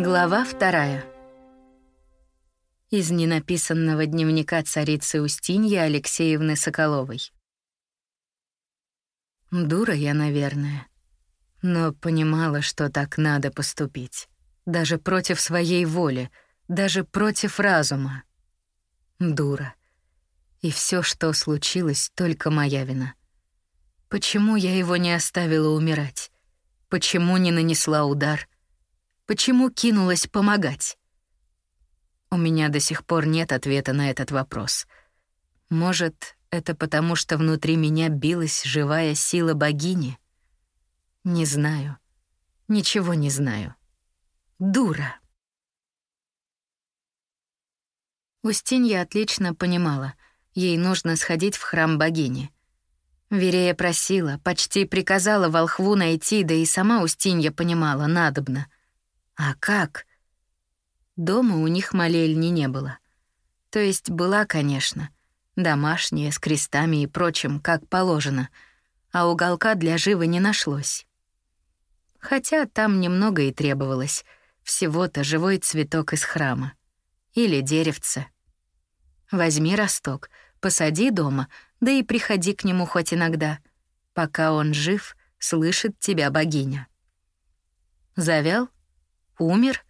Глава вторая. Из ненаписанного дневника царицы Устиньи Алексеевны Соколовой. Дура я, наверное, но понимала, что так надо поступить. Даже против своей воли, даже против разума. Дура. И все, что случилось, только моя вина. Почему я его не оставила умирать? Почему не нанесла удар — Почему кинулась помогать? У меня до сих пор нет ответа на этот вопрос. Может, это потому, что внутри меня билась живая сила богини? Не знаю. Ничего не знаю. Дура. Устинья отлично понимала, ей нужно сходить в храм богини. Верея просила, почти приказала волхву найти, да и сама Устинья понимала, надобно — а как? Дома у них молельни не было. То есть была, конечно, домашняя, с крестами и прочим, как положено, а уголка для живы не нашлось. Хотя там немного и требовалось, всего-то живой цветок из храма. Или деревце. Возьми росток, посади дома, да и приходи к нему хоть иногда. Пока он жив, слышит тебя богиня. Завял Умер?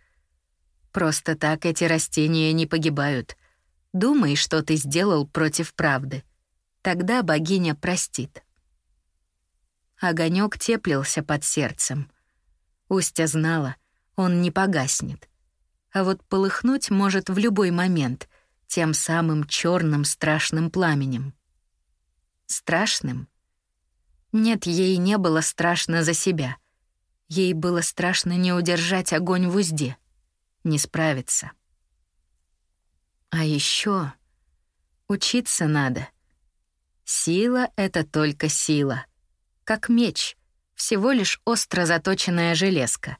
Просто так эти растения не погибают. Думай, что ты сделал против правды. Тогда богиня простит. Огонек теплился под сердцем. Устя знала, он не погаснет. А вот полыхнуть может в любой момент, тем самым черным страшным пламенем. Страшным? Нет, ей не было страшно за себя — Ей было страшно не удержать огонь в узде, не справиться. А еще учиться надо. Сила — это только сила. Как меч, всего лишь остро заточенная железка.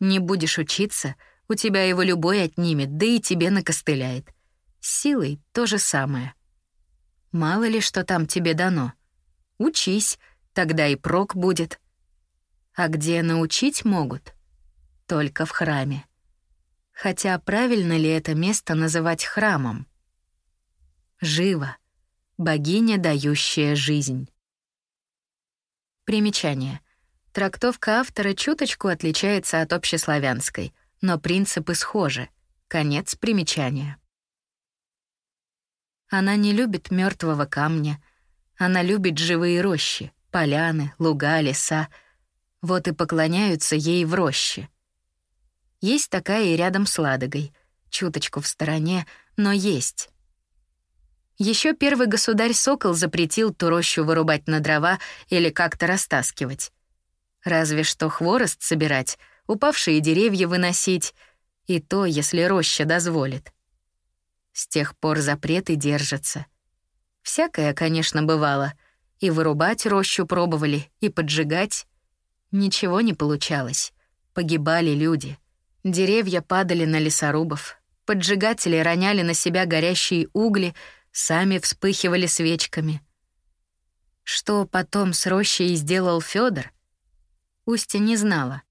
Не будешь учиться, у тебя его любой отнимет, да и тебе накостыляет. С силой то же самое. Мало ли, что там тебе дано. Учись, тогда и прок будет — а где научить могут? Только в храме. Хотя правильно ли это место называть храмом? Живо. Богиня, дающая жизнь. Примечание. Трактовка автора чуточку отличается от общеславянской, но принципы схожи. Конец примечания. Она не любит мертвого камня. Она любит живые рощи, поляны, луга, леса — вот и поклоняются ей в роще. Есть такая и рядом с Ладогой, чуточку в стороне, но есть. Еще первый государь Сокол запретил ту рощу вырубать на дрова или как-то растаскивать. Разве что хворост собирать, упавшие деревья выносить, и то, если роща дозволит. С тех пор запреты держатся. Всякое, конечно, бывало. И вырубать рощу пробовали, и поджигать. Ничего не получалось. Погибали люди. Деревья падали на лесорубов. Поджигатели роняли на себя горящие угли, сами вспыхивали свечками. Что потом с рощей сделал Федор? Устя не знала.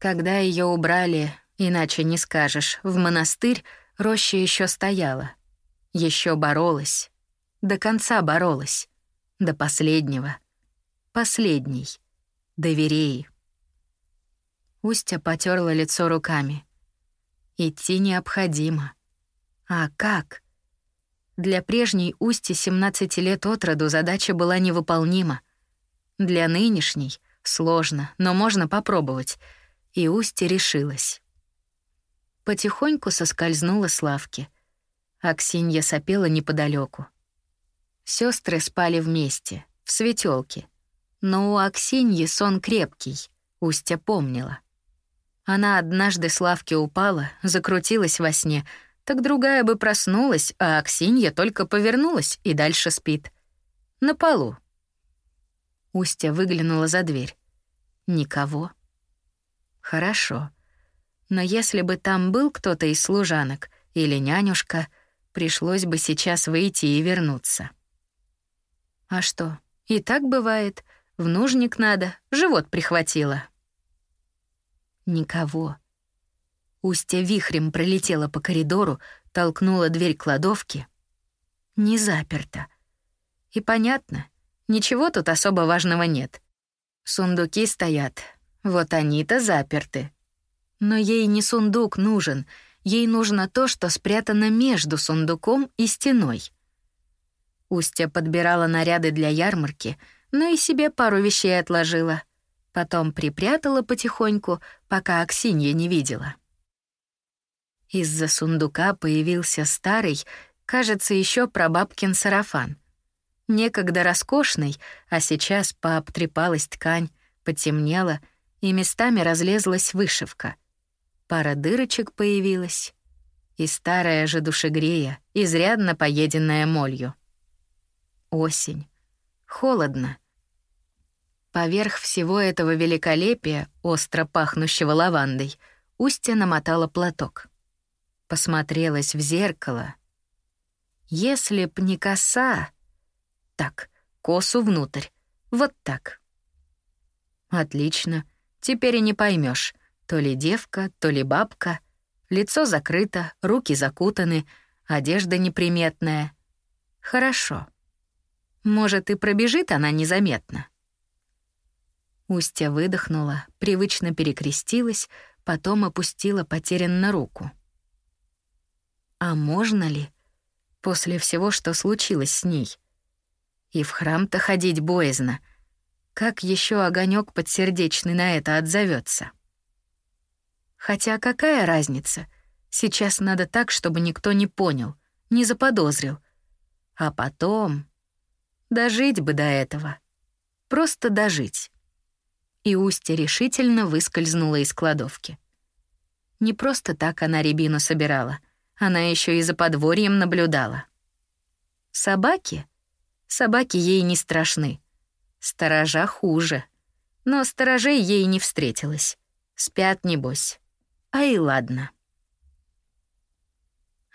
Когда ее убрали, иначе не скажешь, в монастырь, роща еще стояла. Еще боролась. До конца боролась. До последнего. Последний. Доверей. Устя потерла лицо руками. Идти необходимо. А как? Для прежней Усти 17 лет от роду задача была невыполнима. Для нынешней сложно, но можно попробовать. И Усти решилась. Потихоньку соскользнула с лавки. Аксинья сопела неподалеку. Сестры спали вместе, в светелке. Но у Аксиньи сон крепкий, Устя помнила. Она однажды с лавки упала, закрутилась во сне, так другая бы проснулась, а Аксинья только повернулась и дальше спит. На полу. Устя выглянула за дверь. Никого. Хорошо. Но если бы там был кто-то из служанок или нянюшка, пришлось бы сейчас выйти и вернуться. А что, и так бывает — в нужник надо, живот прихватило. Никого. Устья вихрем пролетела по коридору, толкнула дверь кладовки. Не заперта. И понятно, ничего тут особо важного нет. Сундуки стоят, вот они-то заперты. Но ей не сундук нужен, ей нужно то, что спрятано между сундуком и стеной. Устья подбирала наряды для ярмарки, но и себе пару вещей отложила. Потом припрятала потихоньку, пока Аксинья не видела. Из-за сундука появился старый, кажется, еще прабабкин сарафан. Некогда роскошный, а сейчас пообтрепалась ткань, потемнела, и местами разлезлась вышивка. Пара дырочек появилась. И старая же душегрея, изрядно поеденная молью. Осень. Холодно. Поверх всего этого великолепия, остро пахнущего лавандой, Устья намотала платок. Посмотрелась в зеркало. Если б не коса... Так, косу внутрь. Вот так. Отлично. Теперь и не поймешь, то ли девка, то ли бабка. Лицо закрыто, руки закутаны, одежда неприметная. Хорошо. Может, и пробежит она незаметно. Устья выдохнула, привычно перекрестилась, потом опустила потерянно руку. А можно ли? После всего, что случилось с ней. И в храм-то ходить боязно. Как еще огонек подсердечный на это отзовется? Хотя какая разница? Сейчас надо так, чтобы никто не понял, не заподозрил. А потом... Дожить бы до этого. Просто дожить. И Устья решительно выскользнула из кладовки. Не просто так она рябину собирала — она еще и за подворьем наблюдала. Собаки? Собаки ей не страшны. Сторожа хуже. Но сторожей ей не встретилось. Спят, небось. А и ладно.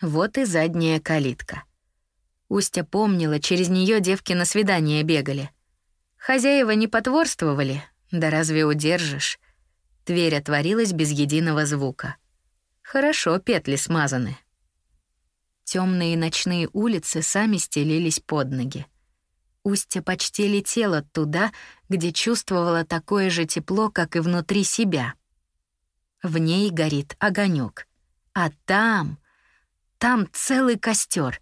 Вот и задняя калитка. Устя помнила, через нее девки на свидание бегали. Хозяева не потворствовали, да разве удержишь? Дверь отворилась без единого звука. Хорошо петли смазаны. Темные ночные улицы сами стелились под ноги. Устья почти летела туда, где чувствовала такое же тепло, как и внутри себя. В ней горит огонек, а там, там целый костер.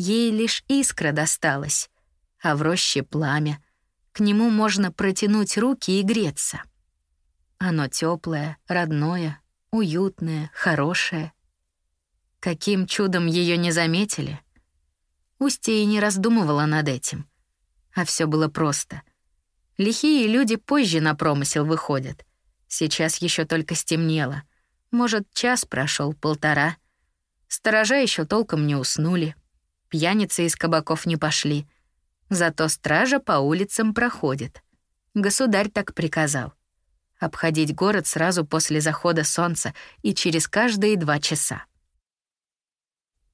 Ей лишь искра досталась, а в роще пламя. К нему можно протянуть руки и греться. Оно теплое, родное, уютное, хорошее — Каким чудом ее не заметили? Устья и не раздумывала над этим. А все было просто. Лихие люди позже на промысел выходят. Сейчас еще только стемнело. Может, час прошел, полтора. Сторожа еще толком не уснули. Пьяницы из кабаков не пошли. Зато стража по улицам проходит. Государь так приказал. Обходить город сразу после захода солнца и через каждые два часа.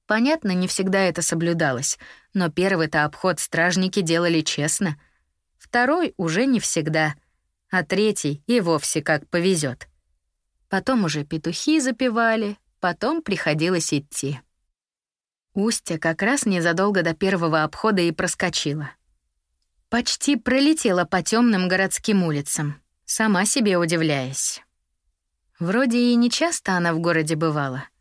Понятно, не всегда это соблюдалось, но первый-то обход стражники делали честно. Второй уже не всегда, а третий и вовсе как повезет. Потом уже петухи запевали, потом приходилось идти. Устья как раз незадолго до первого обхода и проскочила. Почти пролетела по темным городским улицам, сама себе удивляясь. Вроде и не часто она в городе бывала —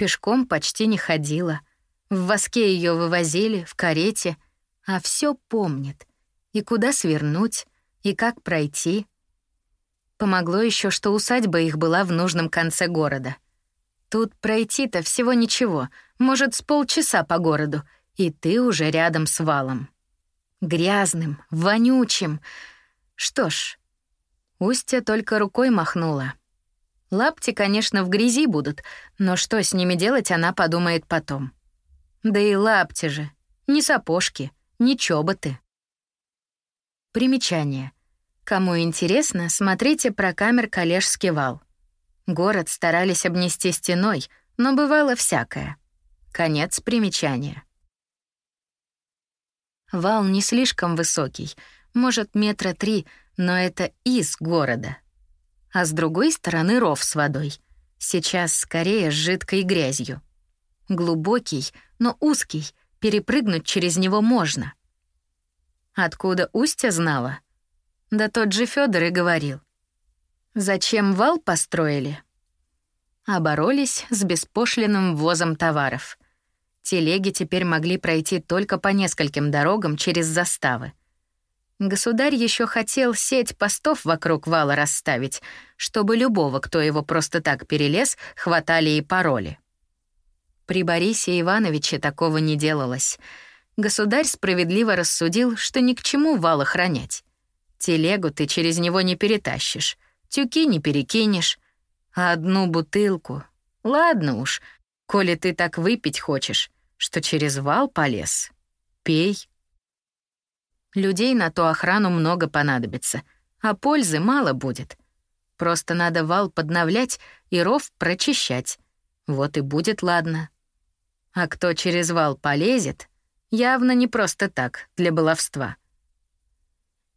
Пешком почти не ходила. В воске ее вывозили, в карете. А все помнит. И куда свернуть, и как пройти. Помогло еще, что усадьба их была в нужном конце города. Тут пройти-то всего ничего, может, с полчаса по городу, и ты уже рядом с валом. Грязным, вонючим. Что ж, Устья только рукой махнула — Лапти, конечно, в грязи будут, но что с ними делать, она подумает потом. Да и лапти же, не сапожки, не чоботы. Примечание. Кому интересно, смотрите про камер Калежский вал. Город старались обнести стеной, но бывало всякое. Конец примечания. Вал не слишком высокий, может, метра три, но это из города — а с другой стороны ров с водой. Сейчас скорее с жидкой грязью. Глубокий, но узкий, перепрыгнуть через него можно. Откуда Устья знала? Да тот же Федор и говорил. Зачем вал построили? Оборолись с беспошлиным ввозом товаров. Телеги теперь могли пройти только по нескольким дорогам через заставы. Государь еще хотел сеть постов вокруг вала расставить, чтобы любого, кто его просто так перелез, хватали и пароли. При Борисе Ивановиче такого не делалось. Государь справедливо рассудил, что ни к чему вал охранять. Телегу ты через него не перетащишь, тюки не перекинешь, а одну бутылку... Ладно уж, коли ты так выпить хочешь, что через вал полез, пей. Людей на ту охрану много понадобится, а пользы мало будет. Просто надо вал подновлять и ров прочищать. Вот и будет ладно. А кто через вал полезет, явно не просто так, для баловства.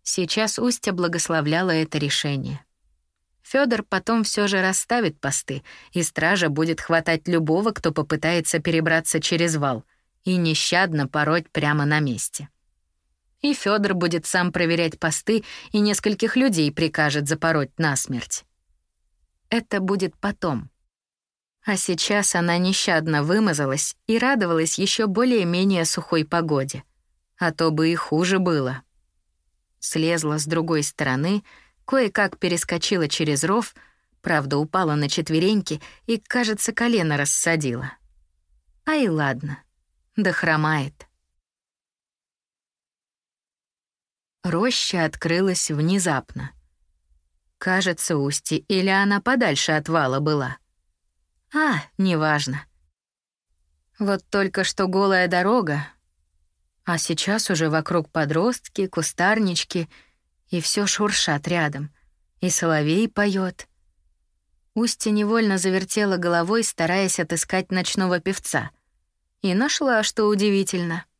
Сейчас Устья благословляла это решение. Фёдор потом все же расставит посты, и стража будет хватать любого, кто попытается перебраться через вал, и нещадно пороть прямо на месте и Федор будет сам проверять посты и нескольких людей прикажет запороть насмерть. Это будет потом. А сейчас она нещадно вымазалась и радовалась еще более-менее сухой погоде. А то бы и хуже было. Слезла с другой стороны, кое-как перескочила через ров, правда, упала на четвереньки и, кажется, колено рассадила. Ай, ладно, да хромает. Роща открылась внезапно. Кажется, Усти или она подальше от вала была. А, неважно. Вот только что голая дорога, а сейчас уже вокруг подростки, кустарнички, и все шуршат рядом, и соловей поет. Устья невольно завертела головой, стараясь отыскать ночного певца. И нашла, что удивительно —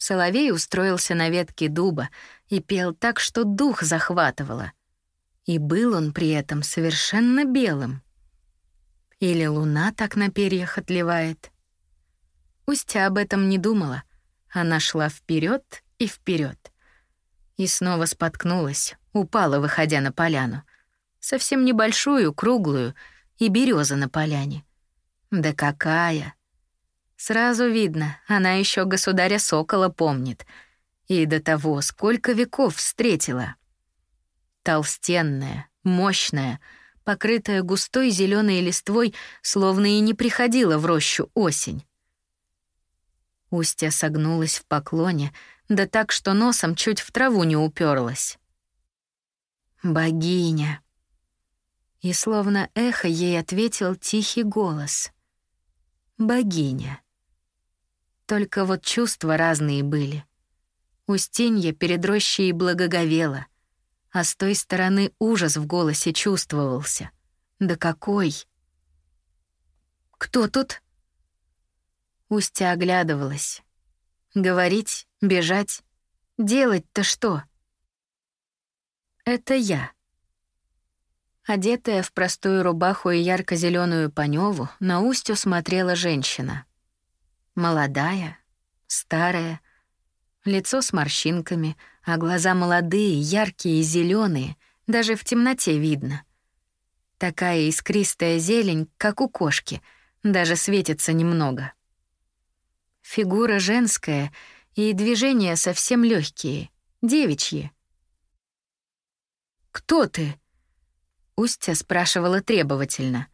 Соловей устроился на ветке дуба и пел так, что дух захватывало. И был он при этом совершенно белым. Или луна так на перьях отливает. Устья об этом не думала. Она шла вперед и вперед. И снова споткнулась, упала, выходя на поляну. Совсем небольшую, круглую, и береза на поляне. Да какая! Сразу видно, она еще государя Сокола помнит. И до того, сколько веков встретила. Толстенная, мощная, покрытая густой зеленой листвой, словно и не приходила в рощу осень. Устья согнулась в поклоне, да так, что носом чуть в траву не уперлась. «Богиня!» И словно эхо ей ответил тихий голос. «Богиня!» Только вот чувства разные были. Устинья перед рощей благоговела, а с той стороны ужас в голосе чувствовался. Да какой! «Кто тут?» Устья оглядывалась. Говорить, бежать, делать-то что? Это я. Одетая в простую рубаху и ярко зеленую паневу, на Устью смотрела женщина — Молодая, старая, лицо с морщинками, а глаза молодые, яркие и зеленые, даже в темноте видно. Такая искристая зелень, как у кошки, даже светится немного. Фигура женская и движения совсем легкие, девичьи. «Кто ты?» Устья спрашивала требовательно.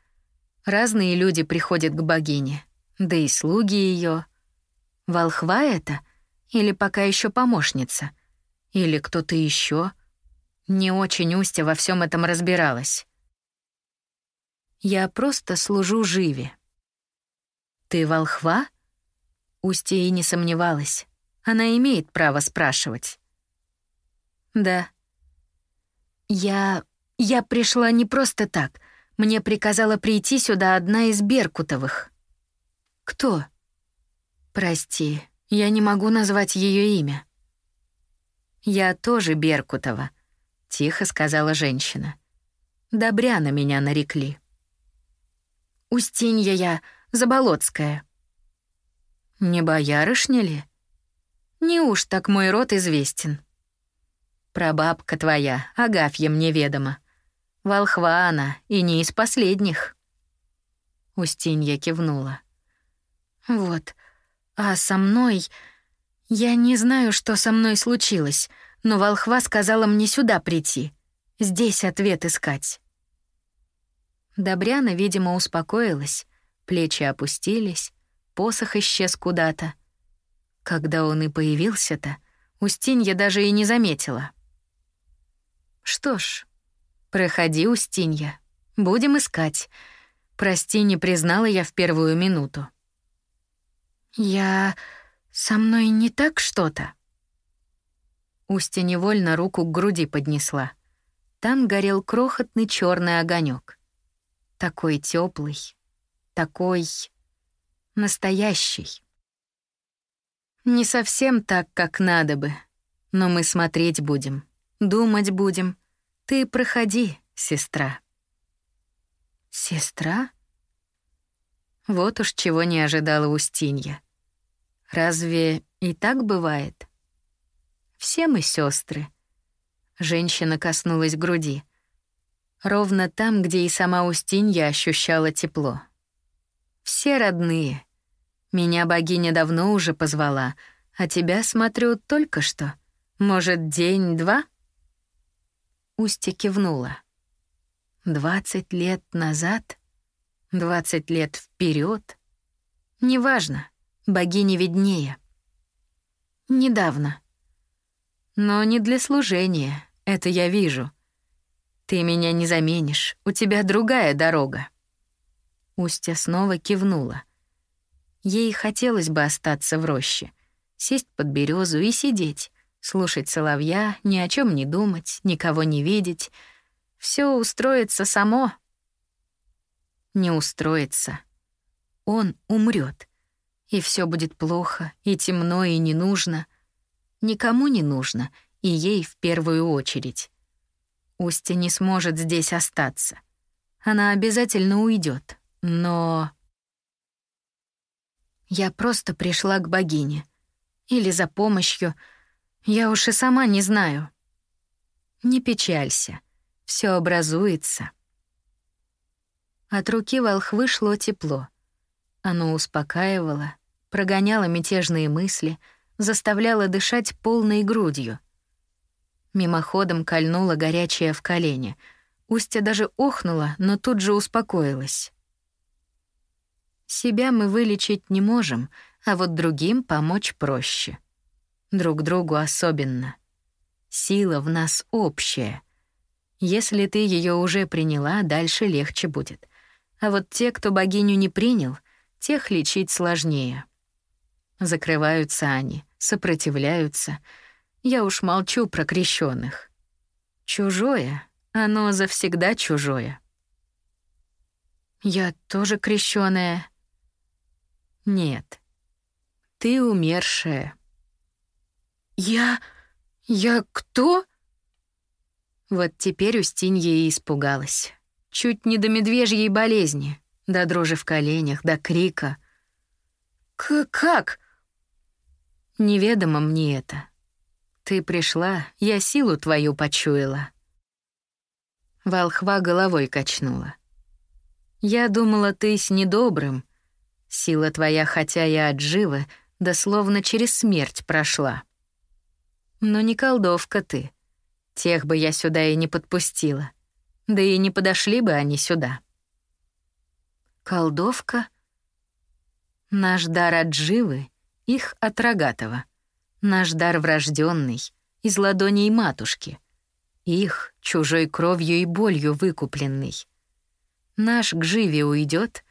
Разные люди приходят к богине да и слуги ее. Волхва это? Или пока еще помощница? Или кто-то еще? Не очень Устя во всем этом разбиралась. Я просто служу Живе. Ты волхва? Устья и не сомневалась. Она имеет право спрашивать. Да. Я... я пришла не просто так. Мне приказала прийти сюда одна из Беркутовых. «Кто?» «Прости, я не могу назвать ее имя». «Я тоже Беркутова», — тихо сказала женщина. «Добряна меня нарекли». Устинья я, Заболоцкая». «Не боярышня ли?» «Не уж так мой род известен». «Прабабка твоя, Агафья мне ведома. Волхва она, и не из последних». Устинья кивнула. «Вот, а со мной...» Я не знаю, что со мной случилось, но волхва сказала мне сюда прийти, здесь ответ искать. Добряна, видимо, успокоилась, плечи опустились, посох исчез куда-то. Когда он и появился-то, Устинья даже и не заметила. Что ж, проходи, Устинья, будем искать. Прости, не признала я в первую минуту. Я... «Со мной не так что-то?» Устья невольно руку к груди поднесла. Там горел крохотный черный огонек. Такой теплый, такой настоящий. Не совсем так, как надо бы, но мы смотреть будем, думать будем. Ты проходи, сестра. Сестра? Вот уж чего не ожидала Устинья. Разве и так бывает? Все мы сестры. Женщина коснулась груди. Ровно там, где и сама Устинья ощущала тепло. Все родные. Меня богиня давно уже позвала, а тебя, смотрю, только что. Может, день-два? Устья кивнула. Двадцать лет назад? Двадцать лет вперед? Неважно. Богине виднее. Недавно. Но не для служения, это я вижу. Ты меня не заменишь, у тебя другая дорога. Устья снова кивнула. Ей хотелось бы остаться в роще, сесть под березу и сидеть, слушать соловья, ни о чем не думать, никого не видеть. Все устроится само. Не устроится. Он умрет и все будет плохо, и темно, и не нужно. Никому не нужно, и ей в первую очередь. Устья не сможет здесь остаться. Она обязательно уйдет, но... Я просто пришла к богине. Или за помощью. Я уж и сама не знаю. Не печалься. все образуется. От руки волхвы шло тепло. Оно успокаивало, прогоняло мятежные мысли, заставляло дышать полной грудью. Мимоходом кольнула горячее в колени. Устья даже охнула, но тут же успокоилась. Себя мы вылечить не можем, а вот другим помочь проще. Друг другу особенно. Сила в нас общая. Если ты ее уже приняла, дальше легче будет. А вот те, кто богиню не принял, тех лечить сложнее. Закрываются они, сопротивляются. Я уж молчу про крещенных. Чужое, оно завсегда чужое. Я тоже крещённая. Нет. Ты умершая. Я... я кто? Вот теперь Устинья и испугалась. Чуть не до медвежьей болезни до дрожи в коленях, до крика. «К как?» «Неведомо мне это. Ты пришла, я силу твою почуяла». Волхва головой качнула. «Я думала, ты с недобрым. Сила твоя, хотя и отжива, да словно через смерть прошла. Но не колдовка ты. Тех бы я сюда и не подпустила. Да и не подошли бы они сюда». Колдовка? Наш дар от живы, их от рогатого. Наш дар врожденный, из ладоней матушки. Их чужой кровью и болью выкупленный. Наш к живе уйдет,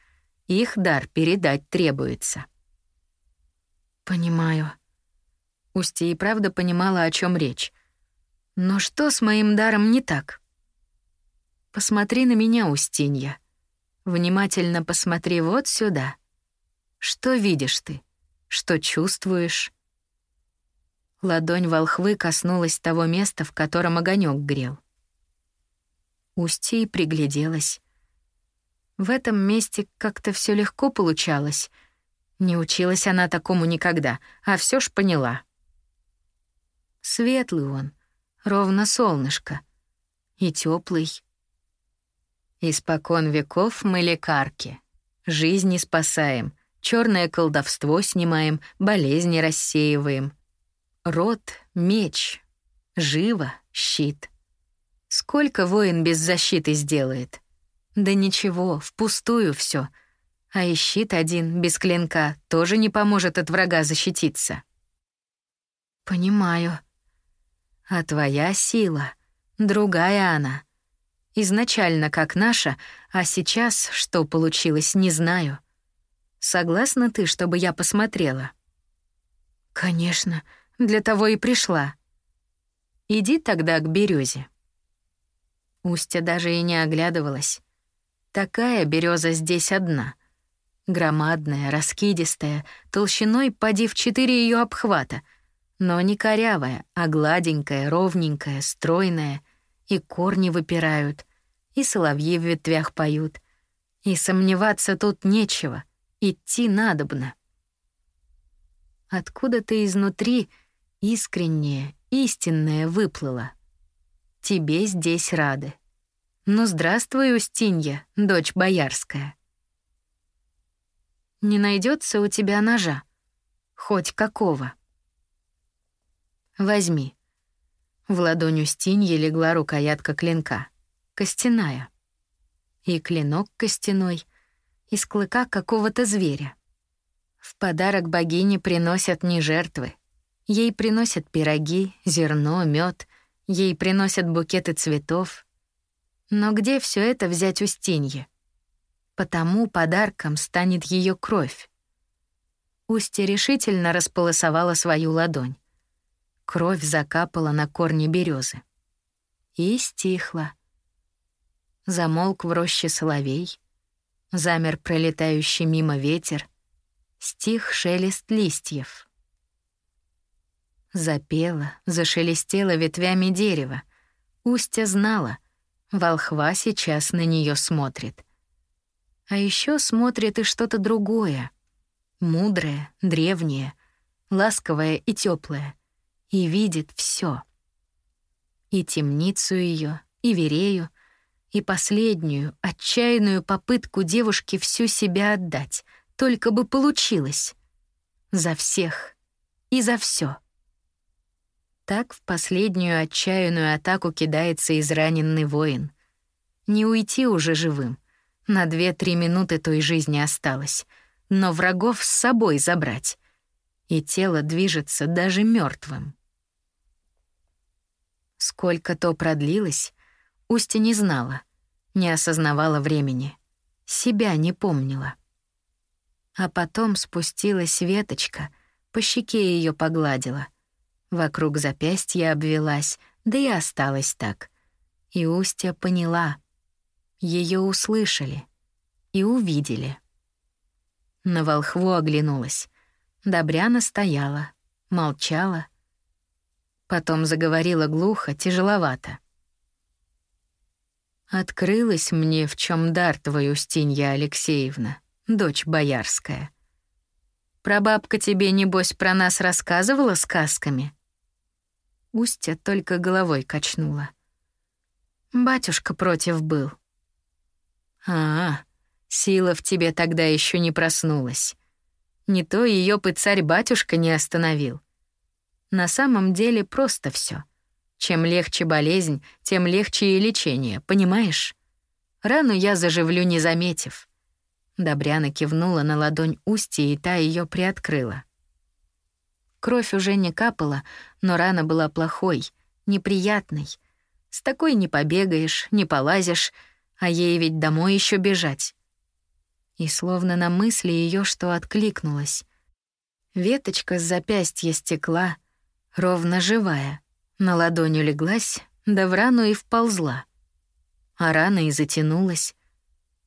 их дар передать требуется. Понимаю. Устья и правда понимала, о чем речь. Но что с моим даром не так? Посмотри на меня, Устинья. Внимательно посмотри вот сюда. Что видишь ты? Что чувствуешь? Ладонь волхвы коснулась того места, в котором огонек грел. Устья пригляделась. В этом месте как-то все легко получалось. Не училась она такому никогда, а все ж поняла. Светлый он, ровно солнышко. И теплый. Испокон веков мы лекарки. Жизни спасаем, черное колдовство снимаем, болезни рассеиваем. Рот — меч, живо — щит. Сколько воин без защиты сделает? Да ничего, впустую все. А и щит один, без клинка, тоже не поможет от врага защититься. Понимаю. А твоя сила, другая она. Изначально как наша, а сейчас что получилось, не знаю. Согласна ты, чтобы я посмотрела? Конечно, для того и пришла. Иди тогда к березе. Устья даже и не оглядывалась. Такая береза здесь одна. Громадная, раскидистая, толщиной поди в четыре ее обхвата, но не корявая, а гладенькая, ровненькая, стройная, и корни выпирают, и соловьи в ветвях поют. И сомневаться тут нечего, идти надобно. Откуда-то изнутри искреннее, истинное выплыло. Тебе здесь рады. Ну, здравствуй, Устинья, дочь боярская. Не найдется у тебя ножа, хоть какого. Возьми. В ладонь Устиньи легла рукоятка клинка, костяная. И клинок костяной, из клыка какого-то зверя. В подарок богине приносят не жертвы. Ей приносят пироги, зерно, мед, ей приносят букеты цветов, но где все это взять у Устинье? Потому подарком станет ее кровь. Устья решительно располосовала свою ладонь. Кровь закапала на корни березы. И стихла. Замолк в роще соловей, замер пролетающий мимо ветер, стих шелест листьев. Запела, зашелестела ветвями дерева. Устья знала, Волхва сейчас на нее смотрит. А еще смотрит и что-то другое. Мудрое, древнее, ласковое и теплое. И видит все. И темницу ее, и Верею, и последнюю, отчаянную попытку девушки всю себя отдать, только бы получилось. За всех и за все. Так в последнюю отчаянную атаку кидается израненный воин. Не уйти уже живым. На две-три минуты той жизни осталось. Но врагов с собой забрать. И тело движется даже мертвым. Сколько то продлилось, Устя не знала, не осознавала времени, себя не помнила. А потом спустилась веточка, по щеке ее погладила — Вокруг запястья обвелась, да и осталась так. И Устья поняла. Ее услышали и увидели. На волхву оглянулась. Добряна стояла, молчала. Потом заговорила глухо, тяжеловато. «Открылась мне, в чем дар твой, Устинья Алексеевна, дочь боярская. Прабабка тебе, небось, про нас рассказывала сказками?» Устья только головой качнула. Батюшка против был. А, сила в тебе тогда еще не проснулась. Не то ее пыцарь-батюшка не остановил. На самом деле просто все. Чем легче болезнь, тем легче и лечение, понимаешь? Рану я заживлю, не заметив. Добряна кивнула на ладонь Устья, и та ее приоткрыла. Кровь уже не капала, но рана была плохой, неприятной. С такой не побегаешь, не полазишь, а ей ведь домой еще бежать. И словно на мысли ее что откликнулось. Веточка с запястья стекла, ровно живая, на ладонь улеглась, да в рану и вползла. А рана и затянулась,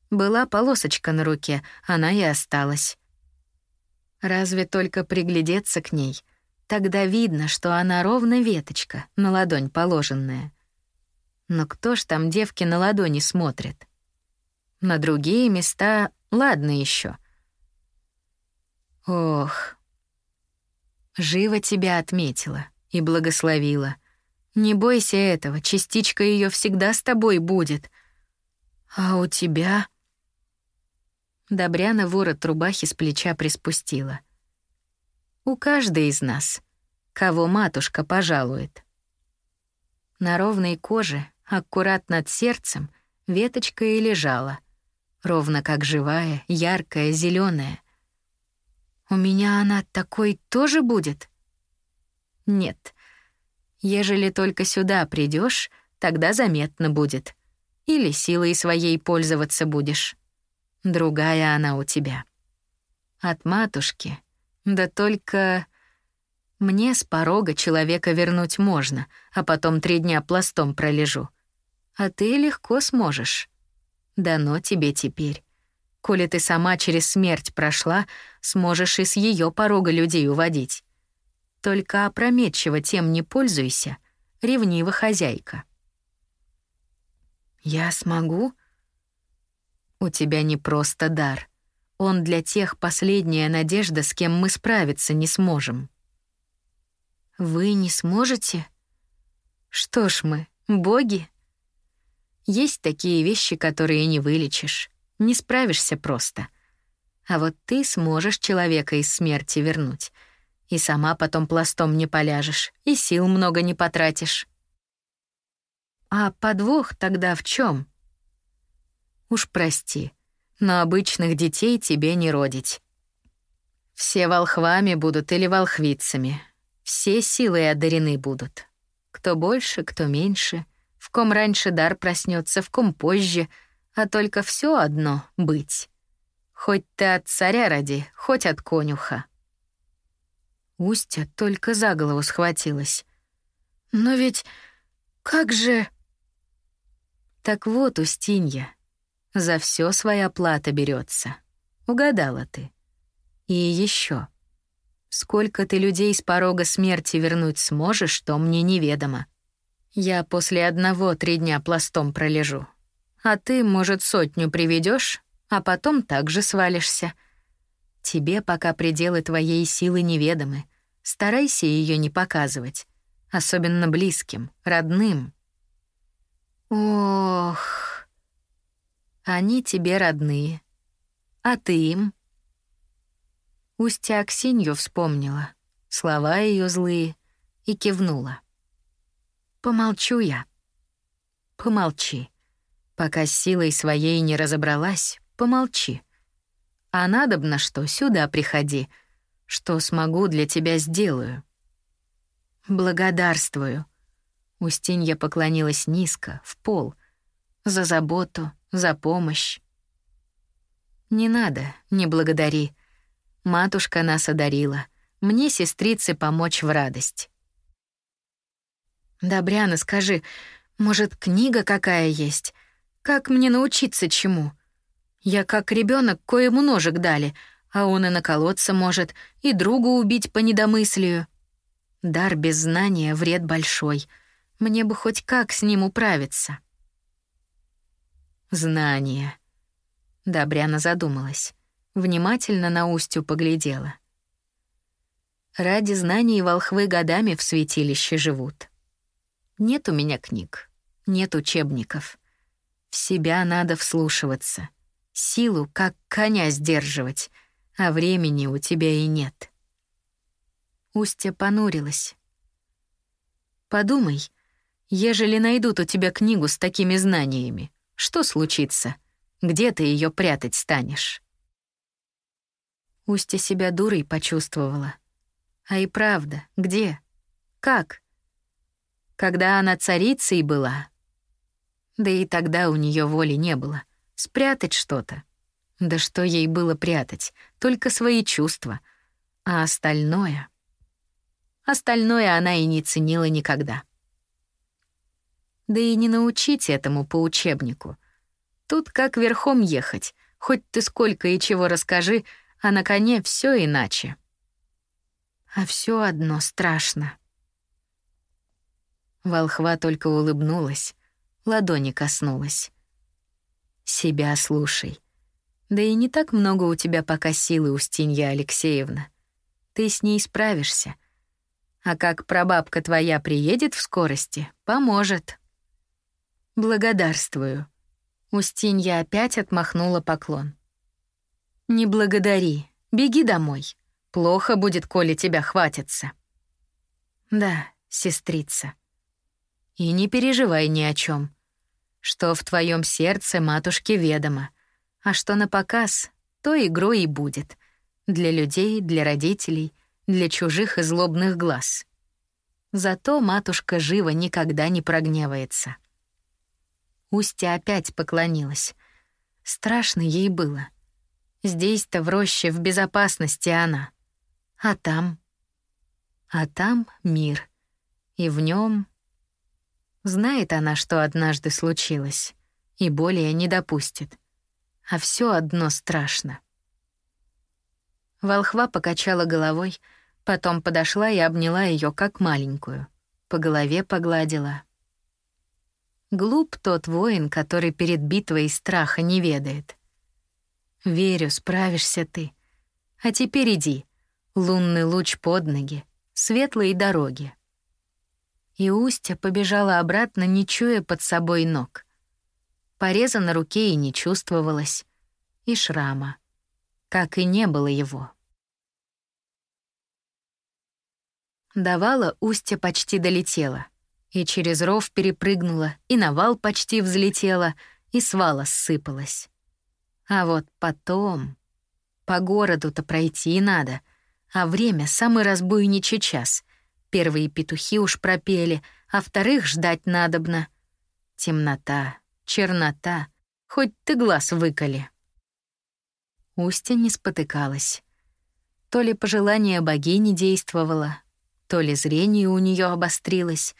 была полосочка на руке, она и осталась. Разве только приглядеться к ней, тогда видно, что она ровно веточка, на ладонь положенная. Но кто ж там девки на ладони смотрит? На другие места ладно еще. Ох. Живо тебя отметила и благословила. Не бойся этого, частичка ее всегда с тобой будет. А у тебя... Добряна ворот рубахи с плеча приспустила. У каждой из нас, кого матушка пожалует. На ровной коже, аккурат над сердцем, веточка и лежала, ровно как живая, яркая, зеленая. У меня она такой тоже будет? Нет. Ежели только сюда придешь, тогда заметно будет. Или силой своей пользоваться будешь. Другая она у тебя. От матушки. Да только... Мне с порога человека вернуть можно, а потом три дня пластом пролежу. А ты легко сможешь. Дано тебе теперь. Коли ты сама через смерть прошла, сможешь и с ее порога людей уводить. Только опрометчиво тем не пользуйся, ревнива хозяйка. Я смогу? У тебя не просто дар. Он для тех последняя надежда, с кем мы справиться не сможем. Вы не сможете? Что ж мы, боги? Есть такие вещи, которые не вылечишь, не справишься просто. А вот ты сможешь человека из смерти вернуть. И сама потом пластом не поляжешь, и сил много не потратишь. А подвох тогда в чем? Уж прости, но обычных детей тебе не родить. Все волхвами будут или волхвицами. Все силы одарены будут. Кто больше, кто меньше. В ком раньше дар проснется, в ком позже. А только все одно — быть. Хоть ты от царя ради, хоть от конюха. Устя только за голову схватилась. «Но ведь как же...» «Так вот, Устинья, за все своя плата берется. Угадала ты. И еще. Сколько ты людей с порога смерти вернуть сможешь, то мне неведомо. Я после одного три дня пластом пролежу. А ты, может, сотню приведешь, а потом также свалишься. Тебе пока пределы твоей силы неведомы. Старайся ее не показывать. Особенно близким, родным. Ох... Они тебе родные. А ты им? Устья Аксинью вспомнила, слова ее злые, и кивнула. Помолчу я. Помолчи. Пока с силой своей не разобралась, помолчи. А надобно что, сюда приходи. Что смогу, для тебя сделаю. Благодарствую. Устинья поклонилась низко, в пол, за заботу, за помощь. Не надо, не благодари. Матушка нас одарила. Мне, сестрице, помочь в радость. Добряна, скажи, может, книга какая есть? Как мне научиться чему? Я как ребенок, коему ножик дали, а он и наколоться может, и другу убить по недомыслию. Дар без знания — вред большой. Мне бы хоть как с ним управиться. Знание. Добряна задумалась. Внимательно на Устью поглядела. Ради знаний волхвы годами в святилище живут. Нет у меня книг, нет учебников. В себя надо вслушиваться. Силу, как коня сдерживать, а времени у тебя и нет. Устья понурилась. Подумай, ежели найдут у тебя книгу с такими знаниями, что случится? Где ты ее прятать станешь? Устья себя дурой почувствовала. А и правда, где? Как? Когда она царицей была? Да и тогда у нее воли не было. Спрятать что-то. Да что ей было прятать? Только свои чувства. А остальное... Остальное она и не ценила никогда. Да и не научить этому по учебнику. Тут как верхом ехать. Хоть ты сколько и чего расскажи, а на коне все иначе. А все одно страшно. Волхва только улыбнулась, ладони коснулась. Себя слушай. Да и не так много у тебя пока силы, Устинья Алексеевна. Ты с ней справишься. А как прабабка твоя приедет в скорости, поможет. Благодарствую. Устинья опять отмахнула поклон. Не благодари, беги домой. Плохо будет, коли тебя хватится. Да, сестрица. И не переживай ни о чем. Что в твоем сердце матушке ведомо, а что на показ, то игрой и будет. Для людей, для родителей, для чужих и злобных глаз. Зато матушка жива никогда не прогневается. Устья опять поклонилась. Страшно ей было. Здесь-то в роще в безопасности она. А там? А там мир. И в нем Знает она, что однажды случилось, и более не допустит. А все одно страшно. Волхва покачала головой, потом подошла и обняла ее как маленькую. По голове погладила. Глуп тот воин, который перед битвой страха не ведает. Верю, справишься ты. А теперь иди. Лунный луч под ноги, светлые дороги. И Устья побежала обратно, не чуя под собой ног. Пореза на руке и не чувствовалось. И шрама. Как и не было его. Давала Устья почти долетела. И через ров перепрыгнула, и на вал почти взлетела, и свала ссыпалась. А вот потом... По городу-то пройти надо, а время — самый разбойничий час. Первые петухи уж пропели, а вторых ждать надобно. Темнота, чернота, хоть ты глаз выколи. Устья не спотыкалась. То ли пожелание богини действовало, то ли зрение у нее обострилось.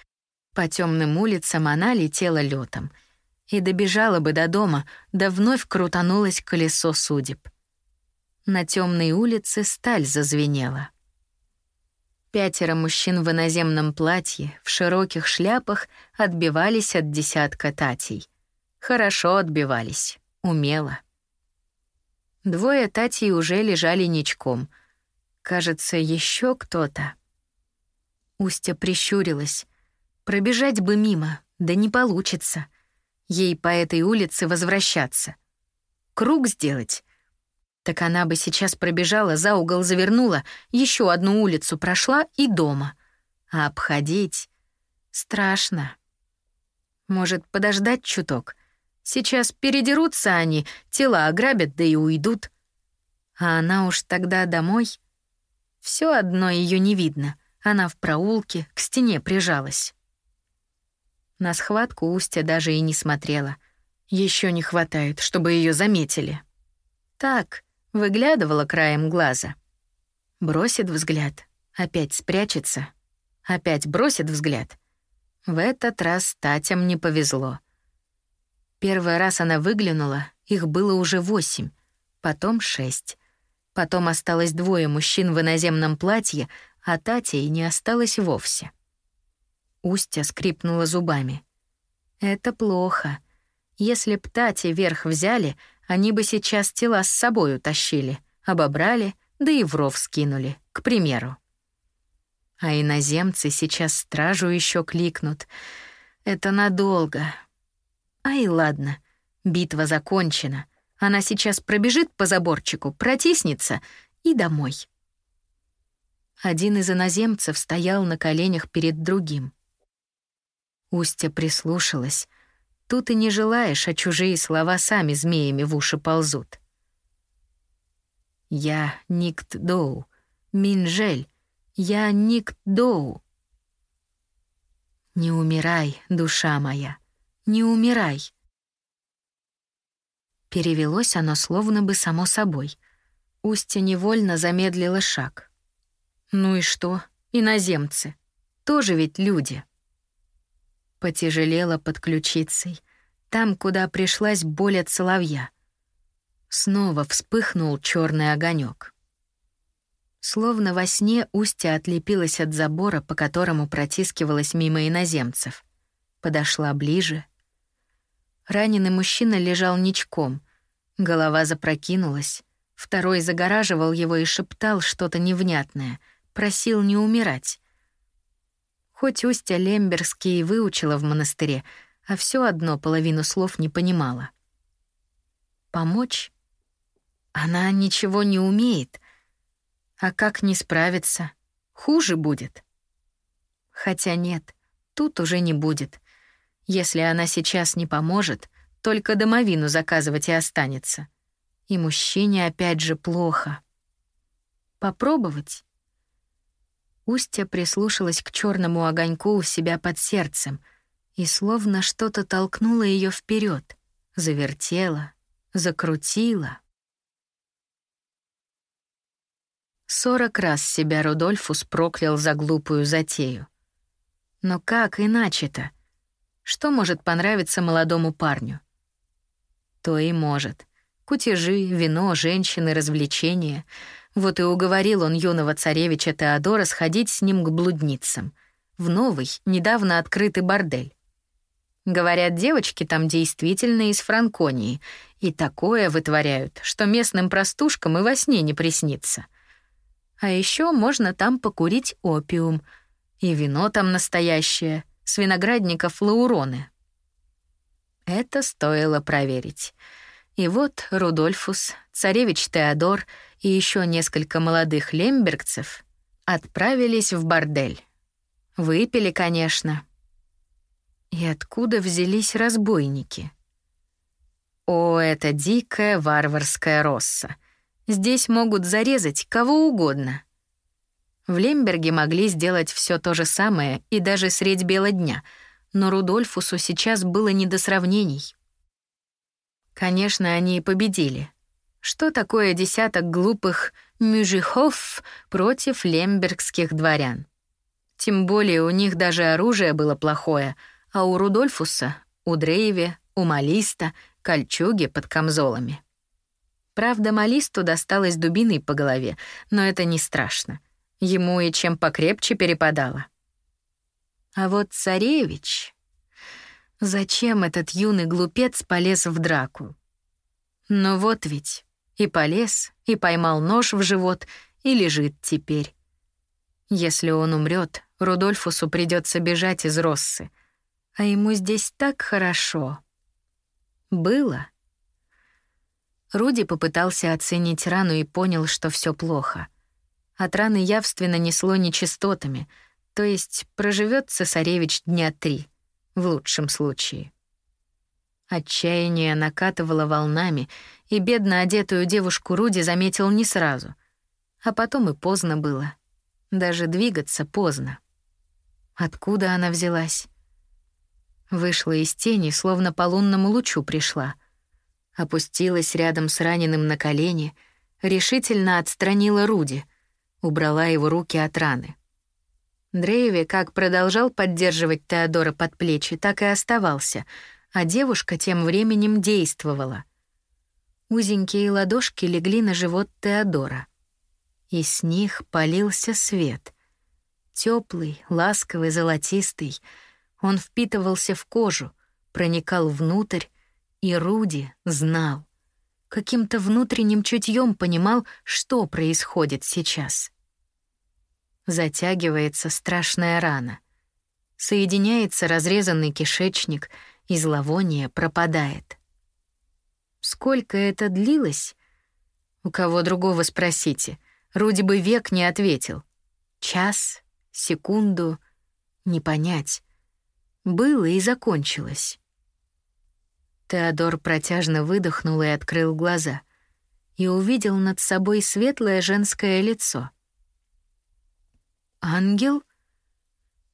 По темным улицам она летела летом и добежала бы до дома, да вновь крутанулось колесо судеб. На темной улице сталь зазвенела. Пятеро мужчин в иноземном платье, в широких шляпах отбивались от десятка татей. Хорошо отбивались, умело. Двое татей уже лежали ничком. Кажется, еще кто-то. Устя прищурилась. Пробежать бы мимо, да не получится. Ей по этой улице возвращаться. Круг сделать, так она бы сейчас пробежала, за угол завернула, еще одну улицу прошла и дома. А обходить страшно. Может, подождать чуток? Сейчас передерутся они, тела ограбят, да и уйдут. А она уж тогда домой. Все одно ее не видно. Она в проулке, к стене прижалась. На схватку Устя даже и не смотрела. Еще не хватает, чтобы ее заметили. Так, Выглядывала краем глаза. Бросит взгляд, опять спрячется, опять бросит взгляд. В этот раз Татям не повезло. Первый раз она выглянула, их было уже восемь, потом шесть. Потом осталось двое мужчин в иноземном платье, а Татя и не осталось вовсе. Устья скрипнула зубами. «Это плохо. Если б Тати верх взяли, они бы сейчас тела с собой утащили, обобрали, да и в ров скинули, к примеру. А иноземцы сейчас стражу еще кликнут. Это надолго. Ай, ладно, битва закончена. Она сейчас пробежит по заборчику, протиснется и домой. Один из иноземцев стоял на коленях перед другим. Устья прислушалась, Тут и не желаешь, а чужие слова сами змеями в уши ползут. Я Никт Доу, Минжель, я Никт Доу. Не умирай, душа моя, не умирай. Перевелось оно словно бы само собой. Устья невольно замедлила шаг. Ну и что, иноземцы, тоже ведь люди. Потяжелела под ключицей, там, куда пришлась боль от соловья. Снова вспыхнул черный огонек. Словно во сне устья отлепилась от забора, по которому протискивалась мимо иноземцев. Подошла ближе. Раненый мужчина лежал ничком. Голова запрокинулась. Второй загораживал его и шептал что-то невнятное. Просил не умирать. Хоть Устья Лемберский и выучила в монастыре, а все одно половину слов не понимала. Помочь? Она ничего не умеет. А как не справиться? Хуже будет. Хотя нет, тут уже не будет. Если она сейчас не поможет, только домовину заказывать и останется. И мужчине опять же плохо. Попробовать? Устья прислушалась к черному огоньку у себя под сердцем — и словно что-то толкнуло ее вперед, завертело, закрутило. Сорок раз себя Рудольфус проклял за глупую затею. Но как иначе-то? Что может понравиться молодому парню? То и может. Кутежи, вино, женщины, развлечения. Вот и уговорил он юного царевича Теодора сходить с ним к блудницам. В новый, недавно открытый бордель. Говорят, девочки там действительно из Франконии, и такое вытворяют, что местным простушкам и во сне не приснится. А еще можно там покурить опиум, и вино там настоящее, с виноградников Лауроны. Это стоило проверить. И вот Рудольфус, царевич Теодор и еще несколько молодых лембергцев отправились в бордель. Выпили, конечно, и откуда взялись разбойники? О, это дикая варварская росса. Здесь могут зарезать кого угодно. В Лемберге могли сделать все то же самое и даже средь бела дня, но Рудольфусу сейчас было не до сравнений. Конечно, они и победили. Что такое десяток глупых мюжихов против лембергских дворян? Тем более у них даже оружие было плохое — а у Рудольфуса, у Дрейве, у Малиста кольчуги под камзолами. Правда, Малисту досталось дубиной по голове, но это не страшно. Ему и чем покрепче перепадало. А вот царевич... Зачем этот юный глупец полез в драку? Ну вот ведь, и полез, и поймал нож в живот, и лежит теперь. Если он умрет, Рудольфусу придется бежать из Россы, а ему здесь так хорошо. Было. Руди попытался оценить рану и понял, что все плохо. От раны явственно несло нечистотами, то есть проживет цесаревич дня три, в лучшем случае. Отчаяние накатывало волнами, и бедно одетую девушку Руди заметил не сразу. А потом и поздно было. Даже двигаться поздно. Откуда она взялась? Вышла из тени, словно по лунному лучу пришла. Опустилась рядом с раненым на колени, решительно отстранила Руди, убрала его руки от раны. Дрейви как продолжал поддерживать Теодора под плечи, так и оставался, а девушка тем временем действовала. Узенькие ладошки легли на живот Теодора. И с них полился свет. Теплый, ласковый, золотистый — он впитывался в кожу, проникал внутрь, и Руди знал. Каким-то внутренним чутьем понимал, что происходит сейчас. Затягивается страшная рана. Соединяется разрезанный кишечник, и зловоние пропадает. Сколько это длилось? У кого другого спросите. Руди бы век не ответил. Час, секунду — не понять было и закончилось. Теодор протяжно выдохнул и открыл глаза и увидел над собой светлое женское лицо. «Ангел?»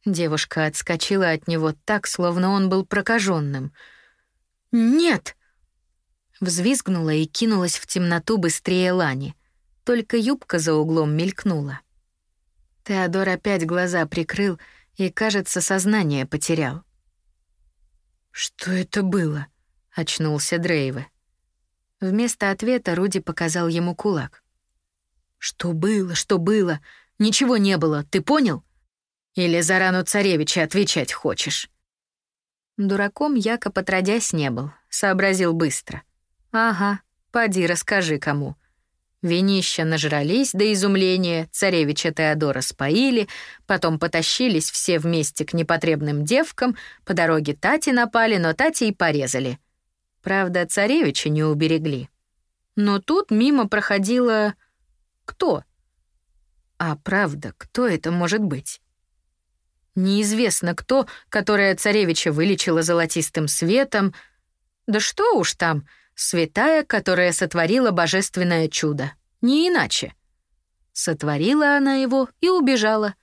Девушка отскочила от него так, словно он был прокаженным. «Нет!» Взвизгнула и кинулась в темноту быстрее Лани. Только юбка за углом мелькнула. Теодор опять глаза прикрыл и, кажется, сознание потерял. «Что это было?» — очнулся Дрейве. Вместо ответа Руди показал ему кулак. «Что было, что было? Ничего не было, ты понял? Или за рану царевича отвечать хочешь?» Дураком Якоб отродясь не был, сообразил быстро. Ага, поди расскажи кому. Винища нажрались до изумления, царевича Теодора споили, потом потащились все вместе к непотребным девкам, по дороге Тати напали, но Тати и порезали. Правда, царевича не уберегли. Но тут мимо проходила... Кто? А правда, кто это может быть? Неизвестно кто, которая царевича вылечила золотистым светом. Да что уж там, святая, которая сотворила божественное чудо. Не иначе. Сотворила она его и убежала.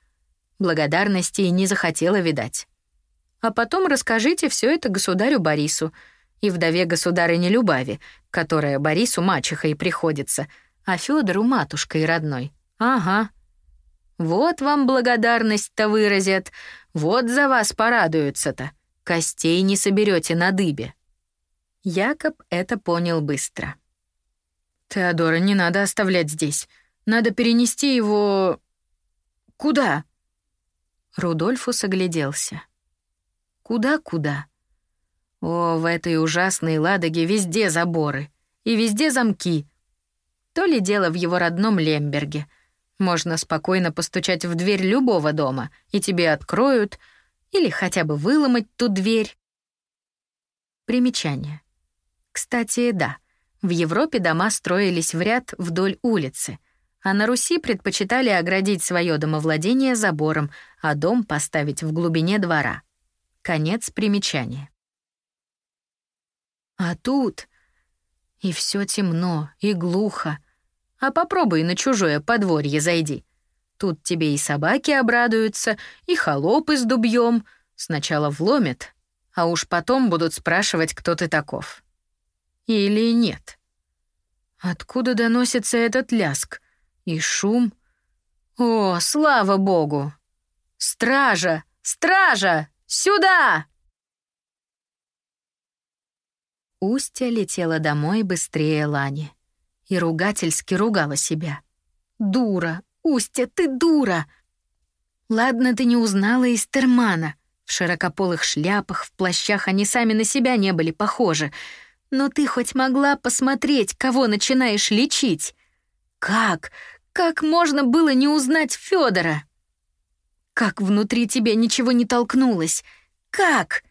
Благодарности не захотела видать. А потом расскажите все это государю Борису и вдове государыне Любави, которая Борису мачехой приходится, а Федору матушкой родной. Ага. Вот вам благодарность-то выразят, вот за вас порадуются-то. Костей не соберете на дыбе. Якоб это понял быстро. Теодора не надо оставлять здесь. Надо перенести его... Куда? Рудольфус огляделся. Куда-куда? О, в этой ужасной Ладоге везде заборы. И везде замки. То ли дело в его родном Лемберге — можно спокойно постучать в дверь любого дома, и тебе откроют, или хотя бы выломать ту дверь. Примечание. Кстати, да, в Европе дома строились в ряд вдоль улицы, а на Руси предпочитали оградить свое домовладение забором, а дом поставить в глубине двора. Конец примечания. А тут и все темно, и глухо, а попробуй на чужое подворье зайди. Тут тебе и собаки обрадуются, и холопы с дубьем. Сначала вломят, а уж потом будут спрашивать, кто ты таков. Или нет. Откуда доносится этот ляск и шум? О, слава богу! Стража! Стража! Сюда! Устья летела домой быстрее Лани и ругательски ругала себя. «Дура! Устя, ты дура!» «Ладно, ты не узнала из Термана. В широкополых шляпах, в плащах они сами на себя не были похожи. Но ты хоть могла посмотреть, кого начинаешь лечить? Как? Как можно было не узнать Федора? Как внутри тебя ничего не толкнулось? Как?»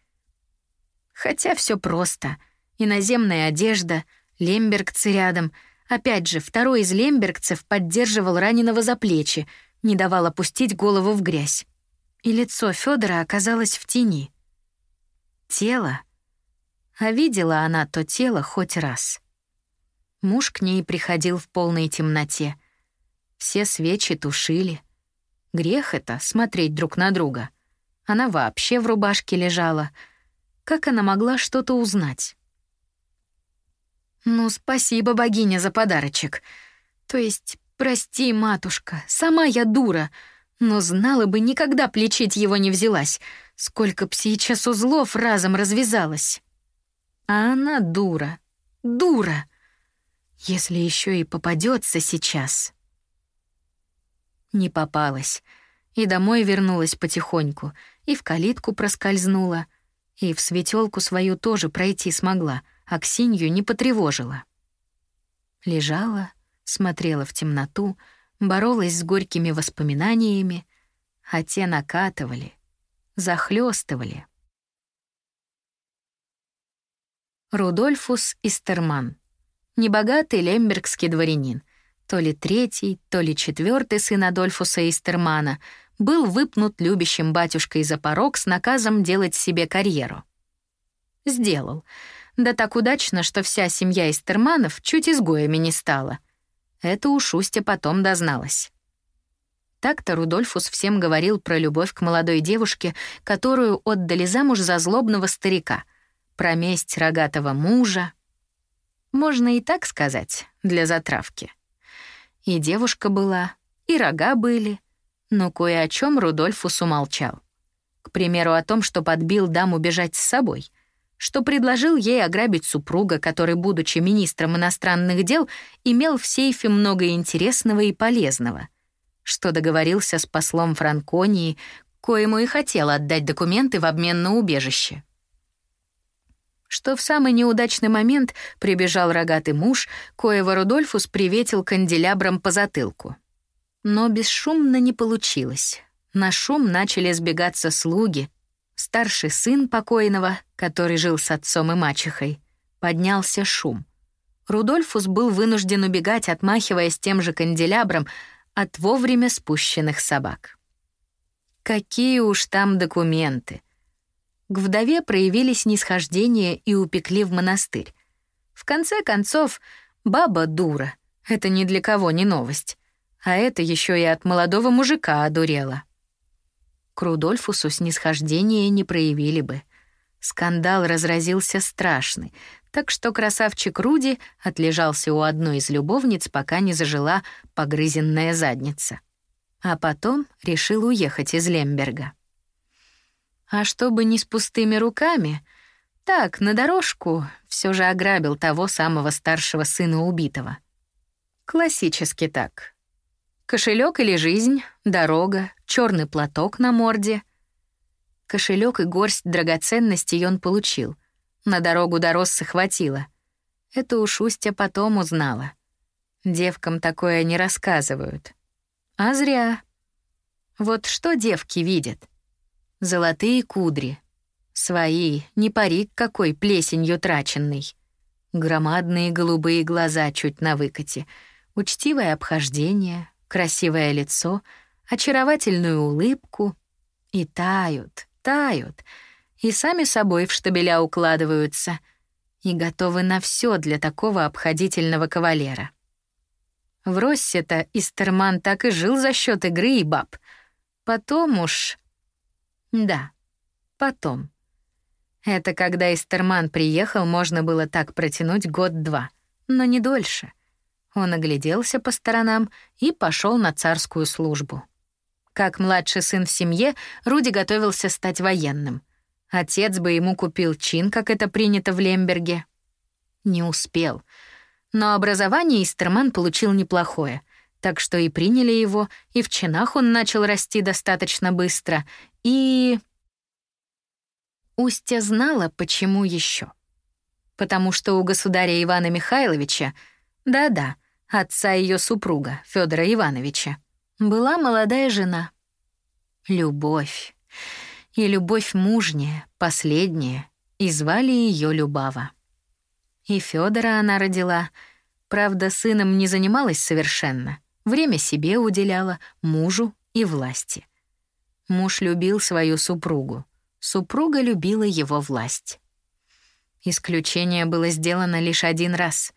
Хотя все просто. Иноземная одежда, лембергцы рядом — Опять же, второй из лембергцев поддерживал раненого за плечи, не давал опустить голову в грязь. И лицо Федора оказалось в тени. Тело. А видела она то тело хоть раз. Муж к ней приходил в полной темноте. Все свечи тушили. Грех это — смотреть друг на друга. Она вообще в рубашке лежала. Как она могла что-то узнать? «Ну, спасибо, богиня, за подарочек. То есть, прости, матушка, сама я дура, но знала бы, никогда плечить его не взялась, сколько б сейчас узлов разом развязалось. А она дура, дура, если еще и попадется сейчас». Не попалась. И домой вернулась потихоньку, и в калитку проскользнула, и в светелку свою тоже пройти смогла — Аксинью не потревожила. Лежала, смотрела в темноту, боролась с горькими воспоминаниями, а те накатывали, захлестывали. Рудольфус Истерман. Небогатый лембергский дворянин, то ли третий, то ли четвертый сын Адольфуса Истермана, был выпнут любящим батюшкой за порог с наказом делать себе карьеру. Сделал — да так удачно, что вся семья Истерманов чуть изгоями не стала. Это уж Устя потом дозналась. Так-то Рудольфус всем говорил про любовь к молодой девушке, которую отдали замуж за злобного старика, про месть рогатого мужа. Можно и так сказать, для затравки. И девушка была, и рога были, но кое о чем Рудольфус умолчал. К примеру, о том, что подбил даму бежать с собой — что предложил ей ограбить супруга, который, будучи министром иностранных дел, имел в сейфе много интересного и полезного, что договорился с послом Франконии, коему и хотел отдать документы в обмен на убежище. что в самый неудачный момент прибежал рогатый муж, коего Рудольфус приветил канделябром по затылку. Но бесшумно не получилось. На шум начали сбегаться слуги. Старший сын покойного, который жил с отцом и мачехой, поднялся шум. Рудольфус был вынужден убегать, отмахиваясь тем же канделябром от вовремя спущенных собак. Какие уж там документы — к вдове проявили снисхождение и упекли в монастырь. В конце концов, баба дура. Это ни для кого не новость. А это еще и от молодого мужика одурела. К Рудольфусу снисхождения не проявили бы. Скандал разразился страшный, так что красавчик Руди отлежался у одной из любовниц, пока не зажила погрызенная задница. А потом решил уехать из Лемберга. А чтобы не с пустыми руками, так, на дорожку, все же ограбил того самого старшего сына убитого. Классически так. Кошелек или жизнь, дорога, черный платок на морде. Кошелек и горсть драгоценностей он получил. На дорогу до Россы хватило. Это уж Устя потом узнала. Девкам такое не рассказывают. А зря. Вот что девки видят? Золотые кудри. Свои, не парик какой плесенью траченный. Громадные голубые глаза чуть на выкате, учтивое обхождение, красивое лицо, очаровательную улыбку. И тают, тают, и сами собой в штабеля укладываются, и готовы на все для такого обходительного кавалера. В Россе-то Истерман так и жил за счет игры и баб. Потом уж да, потом. Это когда Истерман приехал, можно было так протянуть год-два, но не дольше. Он огляделся по сторонам и пошел на царскую службу. Как младший сын в семье, Руди готовился стать военным. Отец бы ему купил чин, как это принято в Лемберге. Не успел. Но образование Истерман получил неплохое, так что и приняли его, и в чинах он начал расти достаточно быстро, и... Устья знала, почему еще. Потому что у государя Ивана Михайловича, да-да, отца ее супруга, Федора Ивановича, была молодая жена. Любовь. И любовь мужняя, последняя, и звали ее Любава. И Федора она родила. Правда, сыном не занималась совершенно. Время себе уделяла, мужу и власти. Муж любил свою супругу. Супруга любила его власть. Исключение было сделано лишь один раз.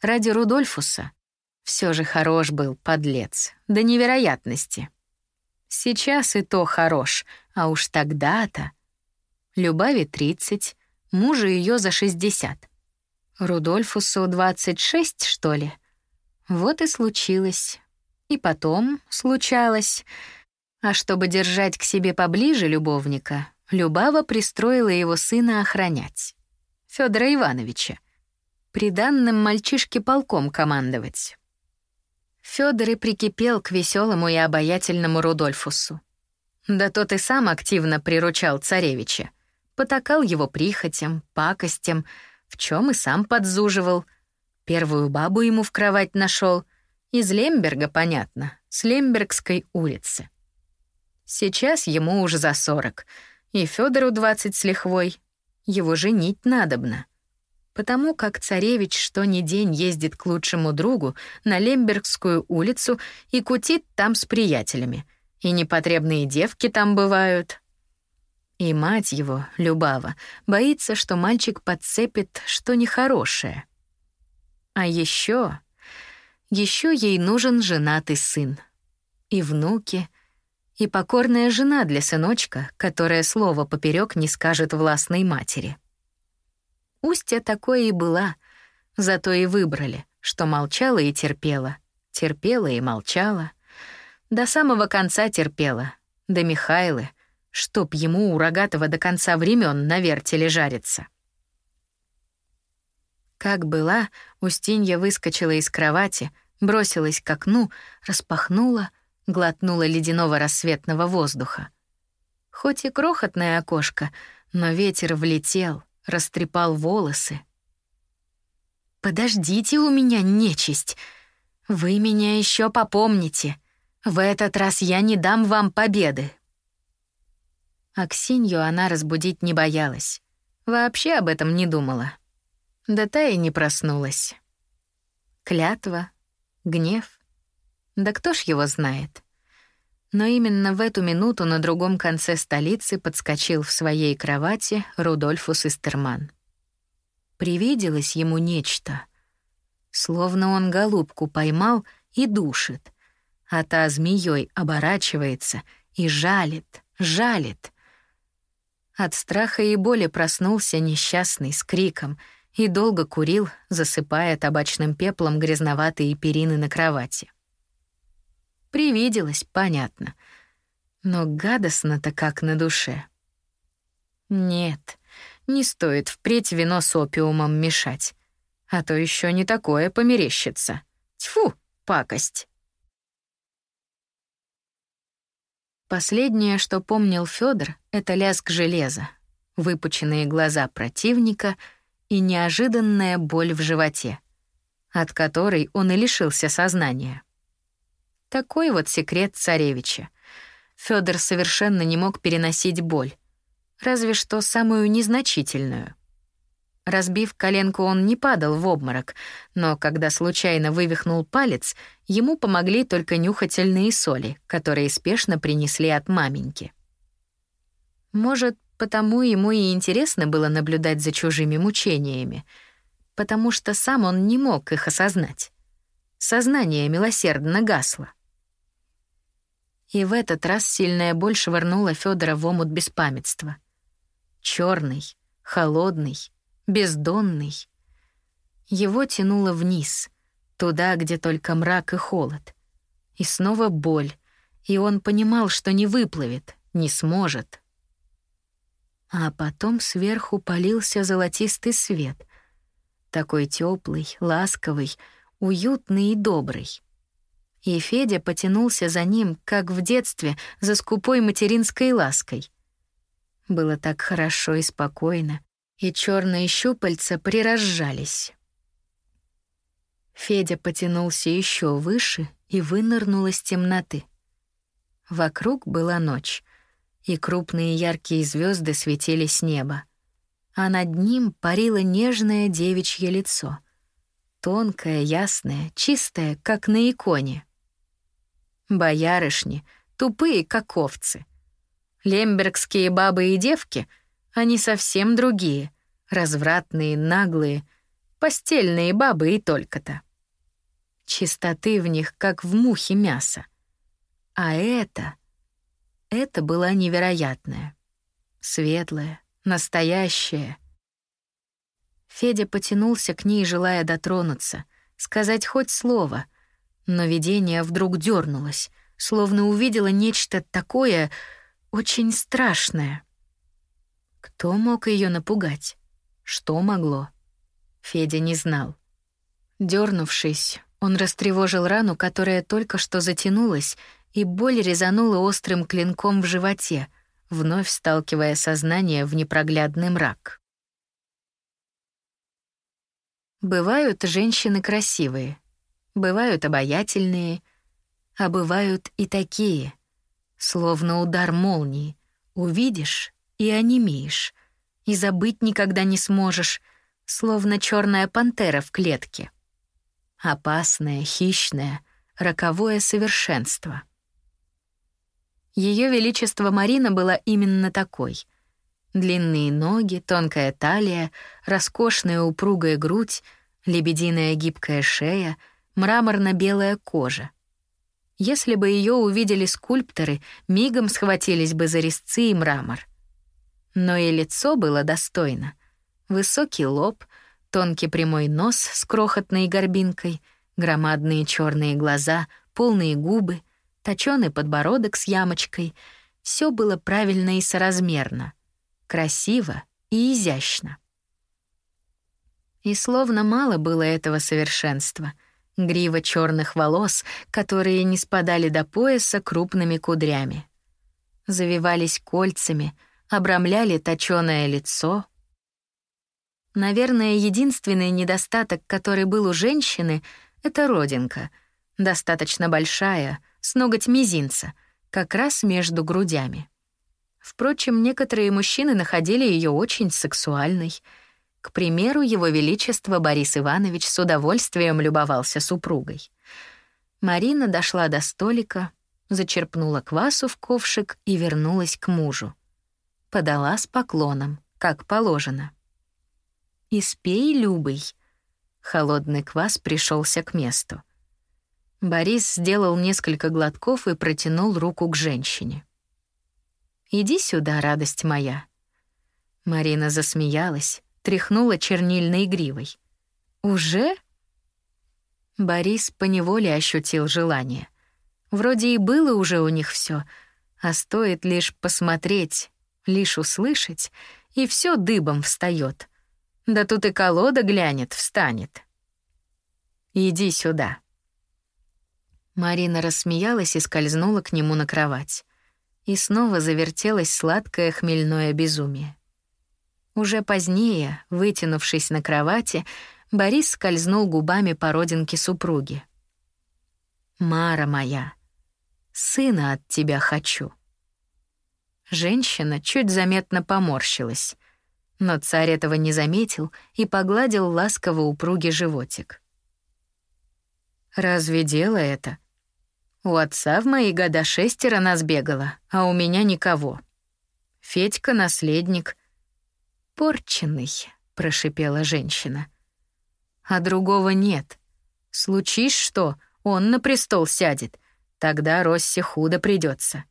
Ради Рудольфуса. Все же хорош был, подлец. До невероятности. Сейчас и то хорош, а уж тогда-то. Любави 30, мужу ее за 60. Рудольфусу 26, что ли? Вот и случилось. И потом случалось. А чтобы держать к себе поближе любовника, Любава пристроила его сына охранять. Федора Ивановича. Приданным мальчишке полком командовать. Федор и прикипел к веселому и обаятельному Рудольфусу. Да тот и сам активно приручал царевича. Потакал его прихотям, пакостям, в чем и сам подзуживал. Первую бабу ему в кровать нашел. Из Лемберга, понятно, с Лембергской улицы. Сейчас ему уже за сорок, и Федору двадцать с лихвой. Его женить надобно. Потому как царевич что ни день ездит к лучшему другу на Лембергскую улицу и кутит там с приятелями. И непотребные девки там бывают. И мать его, Любава, боится, что мальчик подцепит что нехорошее. А еще, еще ей нужен женатый сын. И внуки — и покорная жена для сыночка, которая слово поперек не скажет властной матери. Устья такое и была, зато и выбрали, что молчала и терпела, терпела и молчала. До самого конца терпела, до Михайлы, чтоб ему у Рогатого до конца времен на вертеле жариться. Как была, Устинья выскочила из кровати, бросилась к окну, распахнула — глотнула ледяного рассветного воздуха. Хоть и крохотное окошко, но ветер влетел, растрепал волосы. «Подождите у меня, нечисть! Вы меня еще попомните. В этот раз я не дам вам победы». Аксинью она разбудить не боялась. Вообще об этом не думала. Да та и не проснулась. Клятва, гнев. Да кто ж его знает? Но именно в эту минуту на другом конце столицы подскочил в своей кровати Рудольфус Истерман. Привиделось ему нечто. Словно он голубку поймал и душит, а та змеей оборачивается и жалит, жалит. От страха и боли проснулся несчастный с криком и долго курил, засыпая табачным пеплом грязноватые перины на кровати. Привиделось, понятно. Но гадостно-то как на душе. Нет, не стоит впредь вино с опиумом мешать. А то еще не такое померещится. Тьфу, пакость. Последнее, что помнил Федор, это лязг железа, выпученные глаза противника и неожиданная боль в животе, от которой он и лишился сознания. Такой вот секрет царевича. Федор совершенно не мог переносить боль, разве что самую незначительную. Разбив коленку, он не падал в обморок, но когда случайно вывихнул палец, ему помогли только нюхательные соли, которые спешно принесли от маменьки. Может, потому ему и интересно было наблюдать за чужими мучениями, потому что сам он не мог их осознать. Сознание милосердно гасло. И в этот раз сильная боль швырнула Федора в омут беспамятства. Черный, холодный, бездонный. Его тянуло вниз, туда, где только мрак и холод. И снова боль, и он понимал, что не выплывет, не сможет. А потом сверху полился золотистый свет, такой теплый, ласковый, уютный и добрый. И Федя потянулся за ним, как в детстве, за скупой материнской лаской. Было так хорошо и спокойно, и черные щупальца приразжались. Федя потянулся еще выше и вынырнул из темноты. Вокруг была ночь, и крупные яркие звезды светили с неба, а над ним парило нежное девичье лицо, тонкое, ясное, чистое, как на иконе — Боярышни, тупые как овцы. Лембергские бабы и девки, они совсем другие, развратные, наглые, постельные бабы и только-то. Чистоты в них, как в мухе мяса. А это... Это была невероятная. Светлая, настоящая. Федя потянулся к ней, желая дотронуться, сказать хоть слово — но видение вдруг дернулось, словно увидело нечто такое очень страшное. Кто мог ее напугать? Что могло? Федя не знал. Дернувшись, он растревожил рану, которая только что затянулась, и боль резанула острым клинком в животе, вновь сталкивая сознание в непроглядный мрак. Бывают женщины красивые, Бывают обаятельные, а бывают и такие, словно удар молнии. Увидишь и онемеешь, и забыть никогда не сможешь, словно черная пантера в клетке. Опасное, хищное, роковое совершенство. Ее величество Марина была именно такой. Длинные ноги, тонкая талия, роскошная упругая грудь, лебединая гибкая шея — мраморно-белая кожа. Если бы ее увидели скульпторы, мигом схватились бы за резцы и мрамор. Но и лицо было достойно. Высокий лоб, тонкий прямой нос с крохотной горбинкой, громадные черные глаза, полные губы, точёный подбородок с ямочкой — все было правильно и соразмерно, красиво и изящно. И словно мало было этого совершенства — грива черных волос, которые не спадали до пояса крупными кудрями. Завивались кольцами, обрамляли точёное лицо. Наверное, единственный недостаток, который был у женщины, — это родинка. Достаточно большая, с ноготь мизинца, как раз между грудями. Впрочем, некоторые мужчины находили ее очень сексуальной. К примеру, его величество Борис Иванович с удовольствием любовался супругой. Марина дошла до столика, зачерпнула квасу в ковшик и вернулась к мужу. Подала с поклоном, как положено. «Испей, Любый». Холодный квас пришелся к месту. Борис сделал несколько глотков и протянул руку к женщине. «Иди сюда, радость моя». Марина засмеялась, тряхнула чернильной гривой. «Уже?» Борис поневоле ощутил желание. Вроде и было уже у них все, а стоит лишь посмотреть, лишь услышать, и все дыбом встает. Да тут и колода глянет, встанет. «Иди сюда». Марина рассмеялась и скользнула к нему на кровать. И снова завертелось сладкое хмельное безумие. Уже позднее, вытянувшись на кровати, Борис скользнул губами по родинке супруги. «Мара моя, сына от тебя хочу». Женщина чуть заметно поморщилась — но царь этого не заметил и погладил ласково упругий животик. «Разве дело это? У отца в мои года шестеро нас бегало, а у меня никого. Федька — наследник». «Порченный», — прошипела женщина. «А другого нет. Случись что, он на престол сядет, тогда Россе худо придется.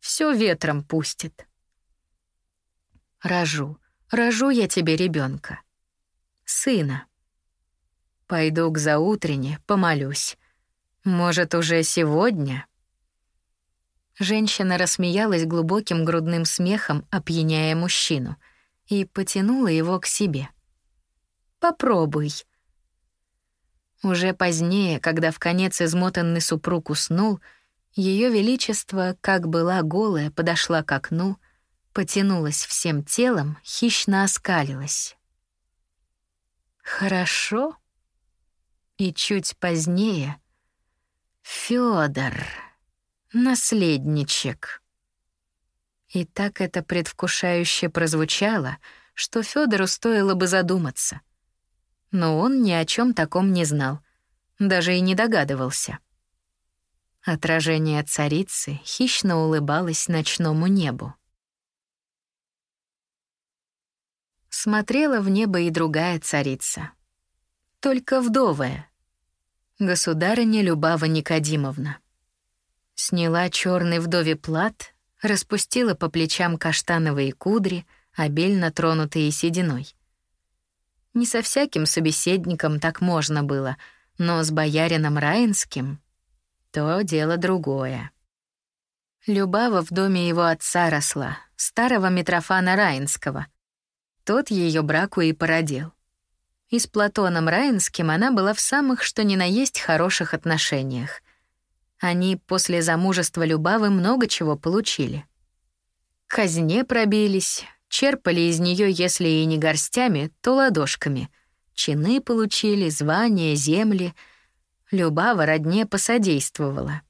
Все ветром пустит». «Рожу», рожу я тебе ребенка, сына. Пойду к заутрене, помолюсь. Может, уже сегодня?» Женщина рассмеялась глубоким грудным смехом, опьяняя мужчину, и потянула его к себе. «Попробуй». Уже позднее, когда в конец измотанный супруг уснул, Ее Величество, как была голая, подошла к окну — потянулась всем телом, хищно оскалилась. Хорошо. И чуть позднее Фёдор, наследничек. И так это предвкушающе прозвучало, что Фёдору стоило бы задуматься. Но он ни о чем таком не знал, даже и не догадывался. Отражение царицы хищно улыбалось ночному небу. смотрела в небо и другая царица. Только вдовая. Государыня Любава Никодимовна. Сняла черный вдове плат, распустила по плечам каштановые кудри, обильно тронутые сединой. Не со всяким собеседником так можно было, но с боярином Раинским — то дело другое. Любава в доме его отца росла, старого Митрофана Раинского — тот ее браку и породил. И с Платоном Раинским она была в самых что ни на есть хороших отношениях. Они после замужества Любавы много чего получили. К казне пробились, черпали из нее, если и не горстями, то ладошками. Чины получили, звания, земли. Любава родне посодействовала.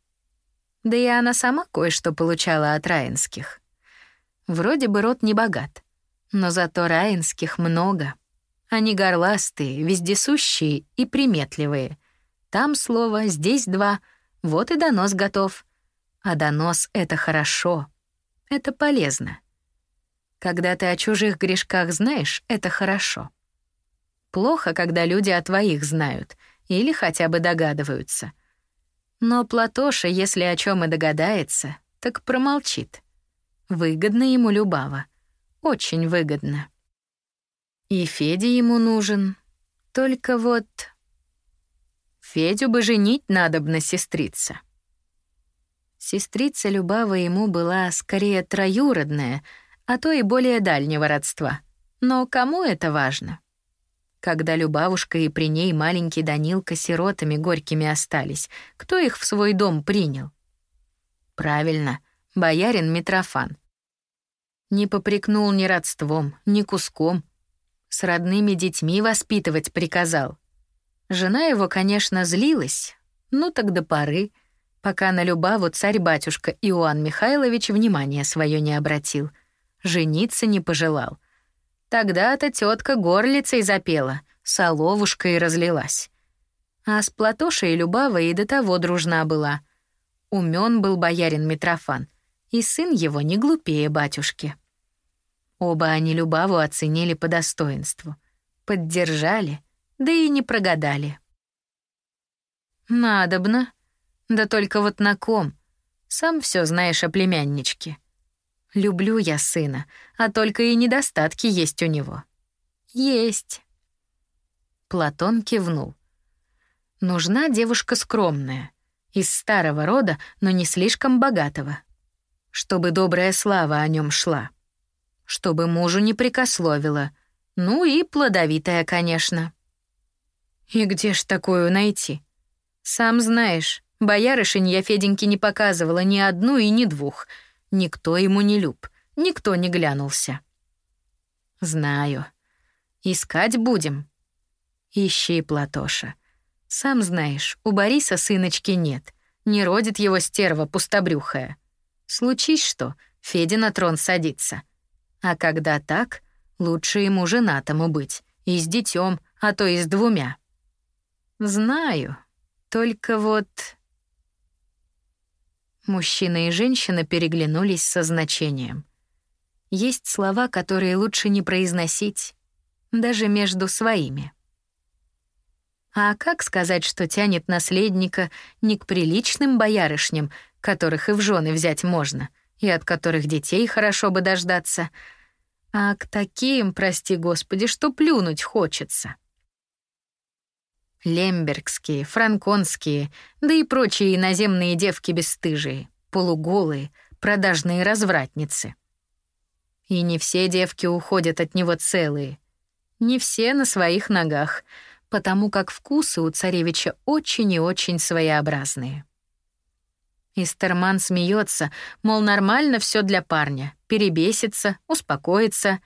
Да и она сама кое-что получала от Раинских. Вроде бы род не богат — но зато раинских много. Они горластые, вездесущие и приметливые. Там слово, здесь два, вот и донос готов. А донос — это хорошо, это полезно. Когда ты о чужих грешках знаешь, это хорошо. Плохо, когда люди о твоих знают или хотя бы догадываются. Но Платоша, если о чем и догадается, так промолчит. Выгодно ему Любава — очень выгодно. И Федя ему нужен. Только вот... Федю бы женить надобно сестрица. Сестрица Любава ему была скорее троюродная, а то и более дальнего родства. Но кому это важно? Когда Любавушка и при ней маленький Данилка сиротами горькими остались, кто их в свой дом принял? Правильно, боярин Митрофан. Не попрекнул ни родством, ни куском. С родными детьми воспитывать приказал. Жена его, конечно, злилась, ну так до поры, пока на Любаву царь-батюшка Иоанн Михайлович внимания свое не обратил. Жениться не пожелал. Тогда-то тетка горлицей запела, соловушкой разлилась. А с Платошей Любава и до того дружна была. Умен был боярин Митрофан, и сын его не глупее батюшки. Оба они Любаву оценили по достоинству, поддержали, да и не прогадали. «Надобно. Да только вот на ком? Сам все знаешь о племянничке. Люблю я сына, а только и недостатки есть у него». «Есть». Платон кивнул. «Нужна девушка скромная, из старого рода, но не слишком богатого, чтобы добрая слава о нем шла, чтобы мужу не прикословила, ну и плодовитая, конечно». «И где ж такую найти?» Сам знаешь, боярышень я Феденьке не показывала ни одну и ни двух. Никто ему не люб, никто не глянулся. Знаю. Искать будем. Ищи, Платоша. Сам знаешь, у Бориса сыночки нет. Не родит его стерва пустобрюхая. Случись что, Федя на трон садится. А когда так, лучше ему женатому быть. И с детем, а то и с двумя. Знаю, только вот... Мужчина и женщина переглянулись со значением. Есть слова, которые лучше не произносить, даже между своими. А как сказать, что тянет наследника не к приличным боярышням, которых и в жены взять можно, и от которых детей хорошо бы дождаться, а к таким, прости господи, что плюнуть хочется? Лембергские, франконские, да и прочие иноземные девки бесстыжие, полуголые, продажные развратницы. И не все девки уходят от него целые. Не все на своих ногах, потому как вкусы у царевича очень и очень своеобразные. Истерман смеется, мол, нормально все для парня, перебесится, успокоится.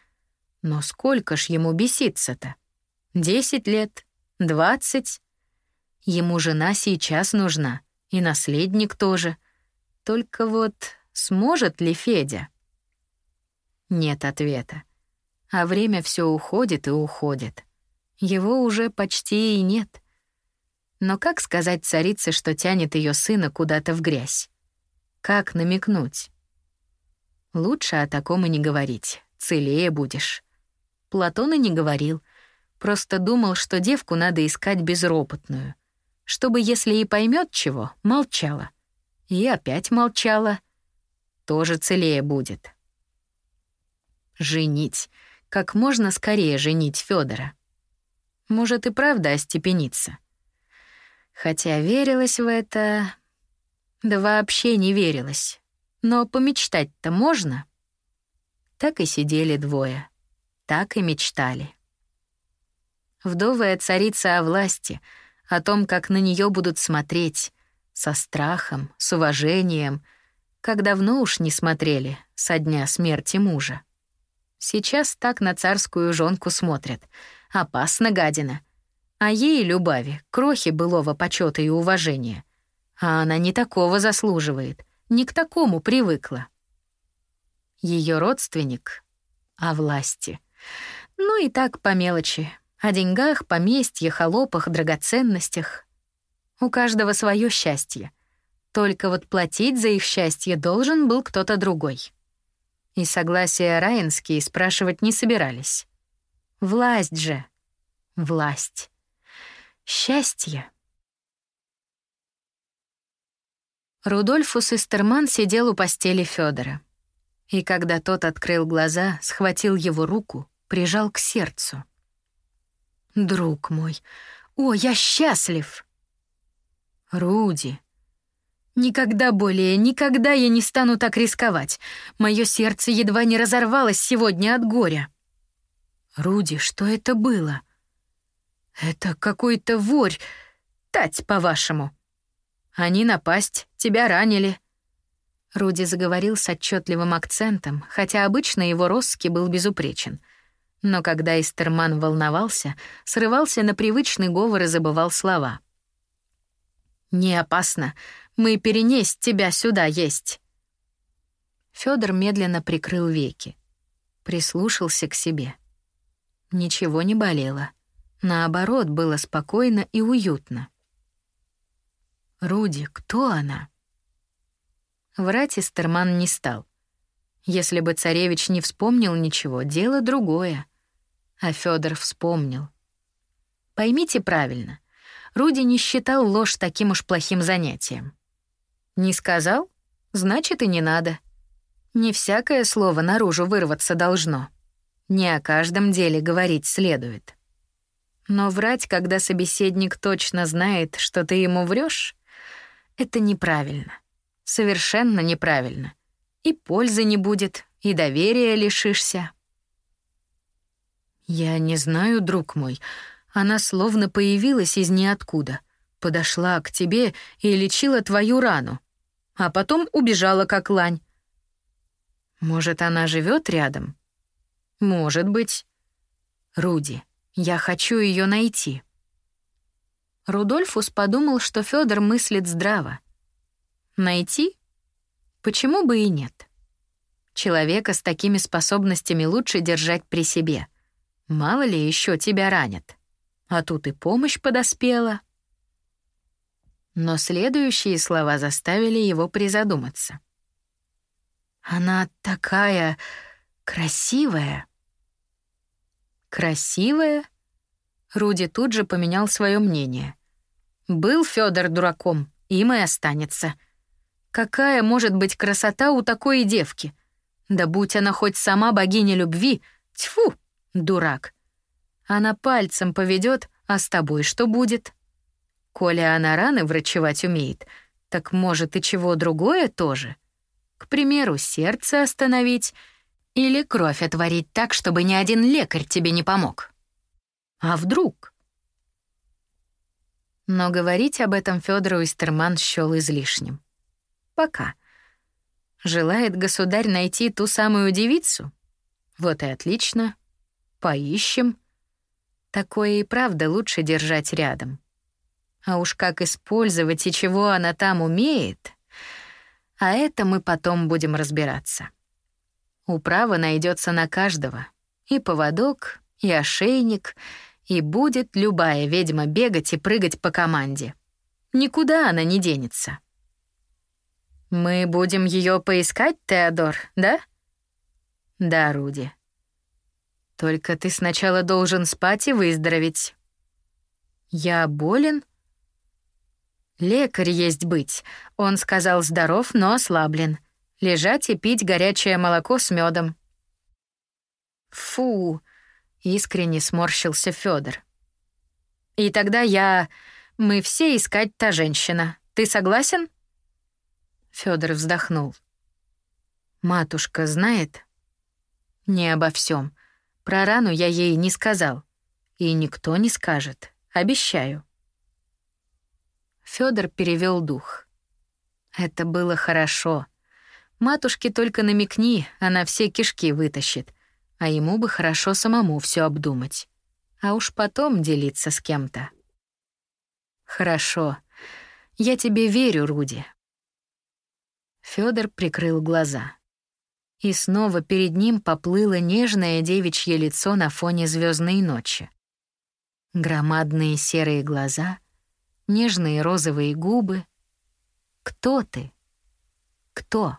Но сколько ж ему беситься-то? Десять лет, Двадцать? Ему жена сейчас нужна, и наследник тоже. Только вот сможет ли Федя? Нет ответа. А время все уходит и уходит. Его уже почти и нет. Но как сказать царице, что тянет ее сына куда-то в грязь? Как намекнуть? Лучше о таком и не говорить, целее будешь. Платон и не говорил — Просто думал, что девку надо искать безропотную. Чтобы, если и поймет чего, молчала. И опять молчала. Тоже целее будет. Женить. Как можно скорее женить Федора. Может и правда остепениться. Хотя верилась в это... Да вообще не верилась. Но помечтать-то можно? Так и сидели двое. Так и мечтали. Вдовая царица о власти, о том, как на нее будут смотреть, со страхом, с уважением, как давно уж не смотрели со дня смерти мужа. Сейчас так на царскую жонку смотрят. Опасно, гадина. А ей, Любави, крохи былого почета и уважения. А она не такого заслуживает, не к такому привыкла. Ее родственник о власти. Ну и так по мелочи, о деньгах, поместье, холопах, драгоценностях. У каждого свое счастье. Только вот платить за их счастье должен был кто-то другой. И согласия Раинские спрашивать не собирались. Власть же. Власть. Счастье. Рудольфус Истерман сидел у постели Федора. И когда тот открыл глаза, схватил его руку, прижал к сердцу. Друг мой, о, я счастлив. Руди. Никогда более, никогда я не стану так рисковать. Мое сердце едва не разорвалось сегодня от горя. Руди, что это было? Это какой-то ворь. Тать, по-вашему. Они напасть, тебя ранили. Руди заговорил с отчетливым акцентом, хотя обычно его росски был безупречен — Но когда Истерман волновался, срывался на привычный говор и забывал слова. «Не опасно. Мы перенесть тебя сюда есть». Фёдор медленно прикрыл веки. Прислушался к себе. Ничего не болело. Наоборот, было спокойно и уютно. «Руди, кто она?» Врать Истерман не стал. Если бы царевич не вспомнил ничего, дело другое. А Федор вспомнил. Поймите правильно, Руди не считал ложь таким уж плохим занятием. Не сказал? Значит, и не надо. Не всякое слово наружу вырваться должно. Не о каждом деле говорить следует. Но врать, когда собеседник точно знает, что ты ему врешь, это неправильно. Совершенно неправильно. И пользы не будет, и доверия лишишься. Я не знаю, друг мой. Она словно появилась из ниоткуда, подошла к тебе и лечила твою рану, а потом убежала как лань. Может, она живет рядом? Может быть. Руди, я хочу ее найти. Рудольфус подумал, что Федор мыслит здраво. Найти? Почему бы и нет? Человека с такими способностями лучше держать при себе. Мало ли еще тебя ранят. А тут и помощь подоспела. Но следующие слова заставили его призадуматься. Она такая красивая. Красивая? Руди тут же поменял свое мнение. Был Федор дураком, им и останется. Какая может быть красота у такой девки? Да будь она хоть сама богиня любви, тьфу, дурак. Она пальцем поведет, а с тобой что будет? Коля она раны врачевать умеет, так может и чего другое тоже? К примеру, сердце остановить или кровь отварить так, чтобы ни один лекарь тебе не помог. А вдруг? Но говорить об этом Фёдору Истерман счёл излишним. Пока. Желает государь найти ту самую девицу? Вот и отлично. Поищем. Такое и правда лучше держать рядом. А уж как использовать и чего она там умеет, а это мы потом будем разбираться. Управа найдется на каждого. И поводок, и ошейник, и будет любая ведьма бегать и прыгать по команде. Никуда она не денется. Мы будем ее поискать, Теодор, да? Да, Руди. Только ты сначала должен спать и выздороветь. Я болен? Лекарь есть быть. Он сказал здоров, но ослаблен. Лежать и пить горячее молоко с медом. Фу, Искренне сморщился Федор. И тогда я... Мы все искать та женщина. Ты согласен? Федор вздохнул. Матушка знает? Не обо всем. Про рану я ей не сказал. И никто не скажет. Обещаю. Федор перевел дух. Это было хорошо. Матушке только намекни, она все кишки вытащит а ему бы хорошо самому все обдумать, а уж потом делиться с кем-то. Хорошо. Я тебе верю, Руди. Федор прикрыл глаза. И снова перед ним поплыло нежное девичье лицо на фоне звездной ночи. Громадные серые глаза, нежные розовые губы. Кто ты? Кто?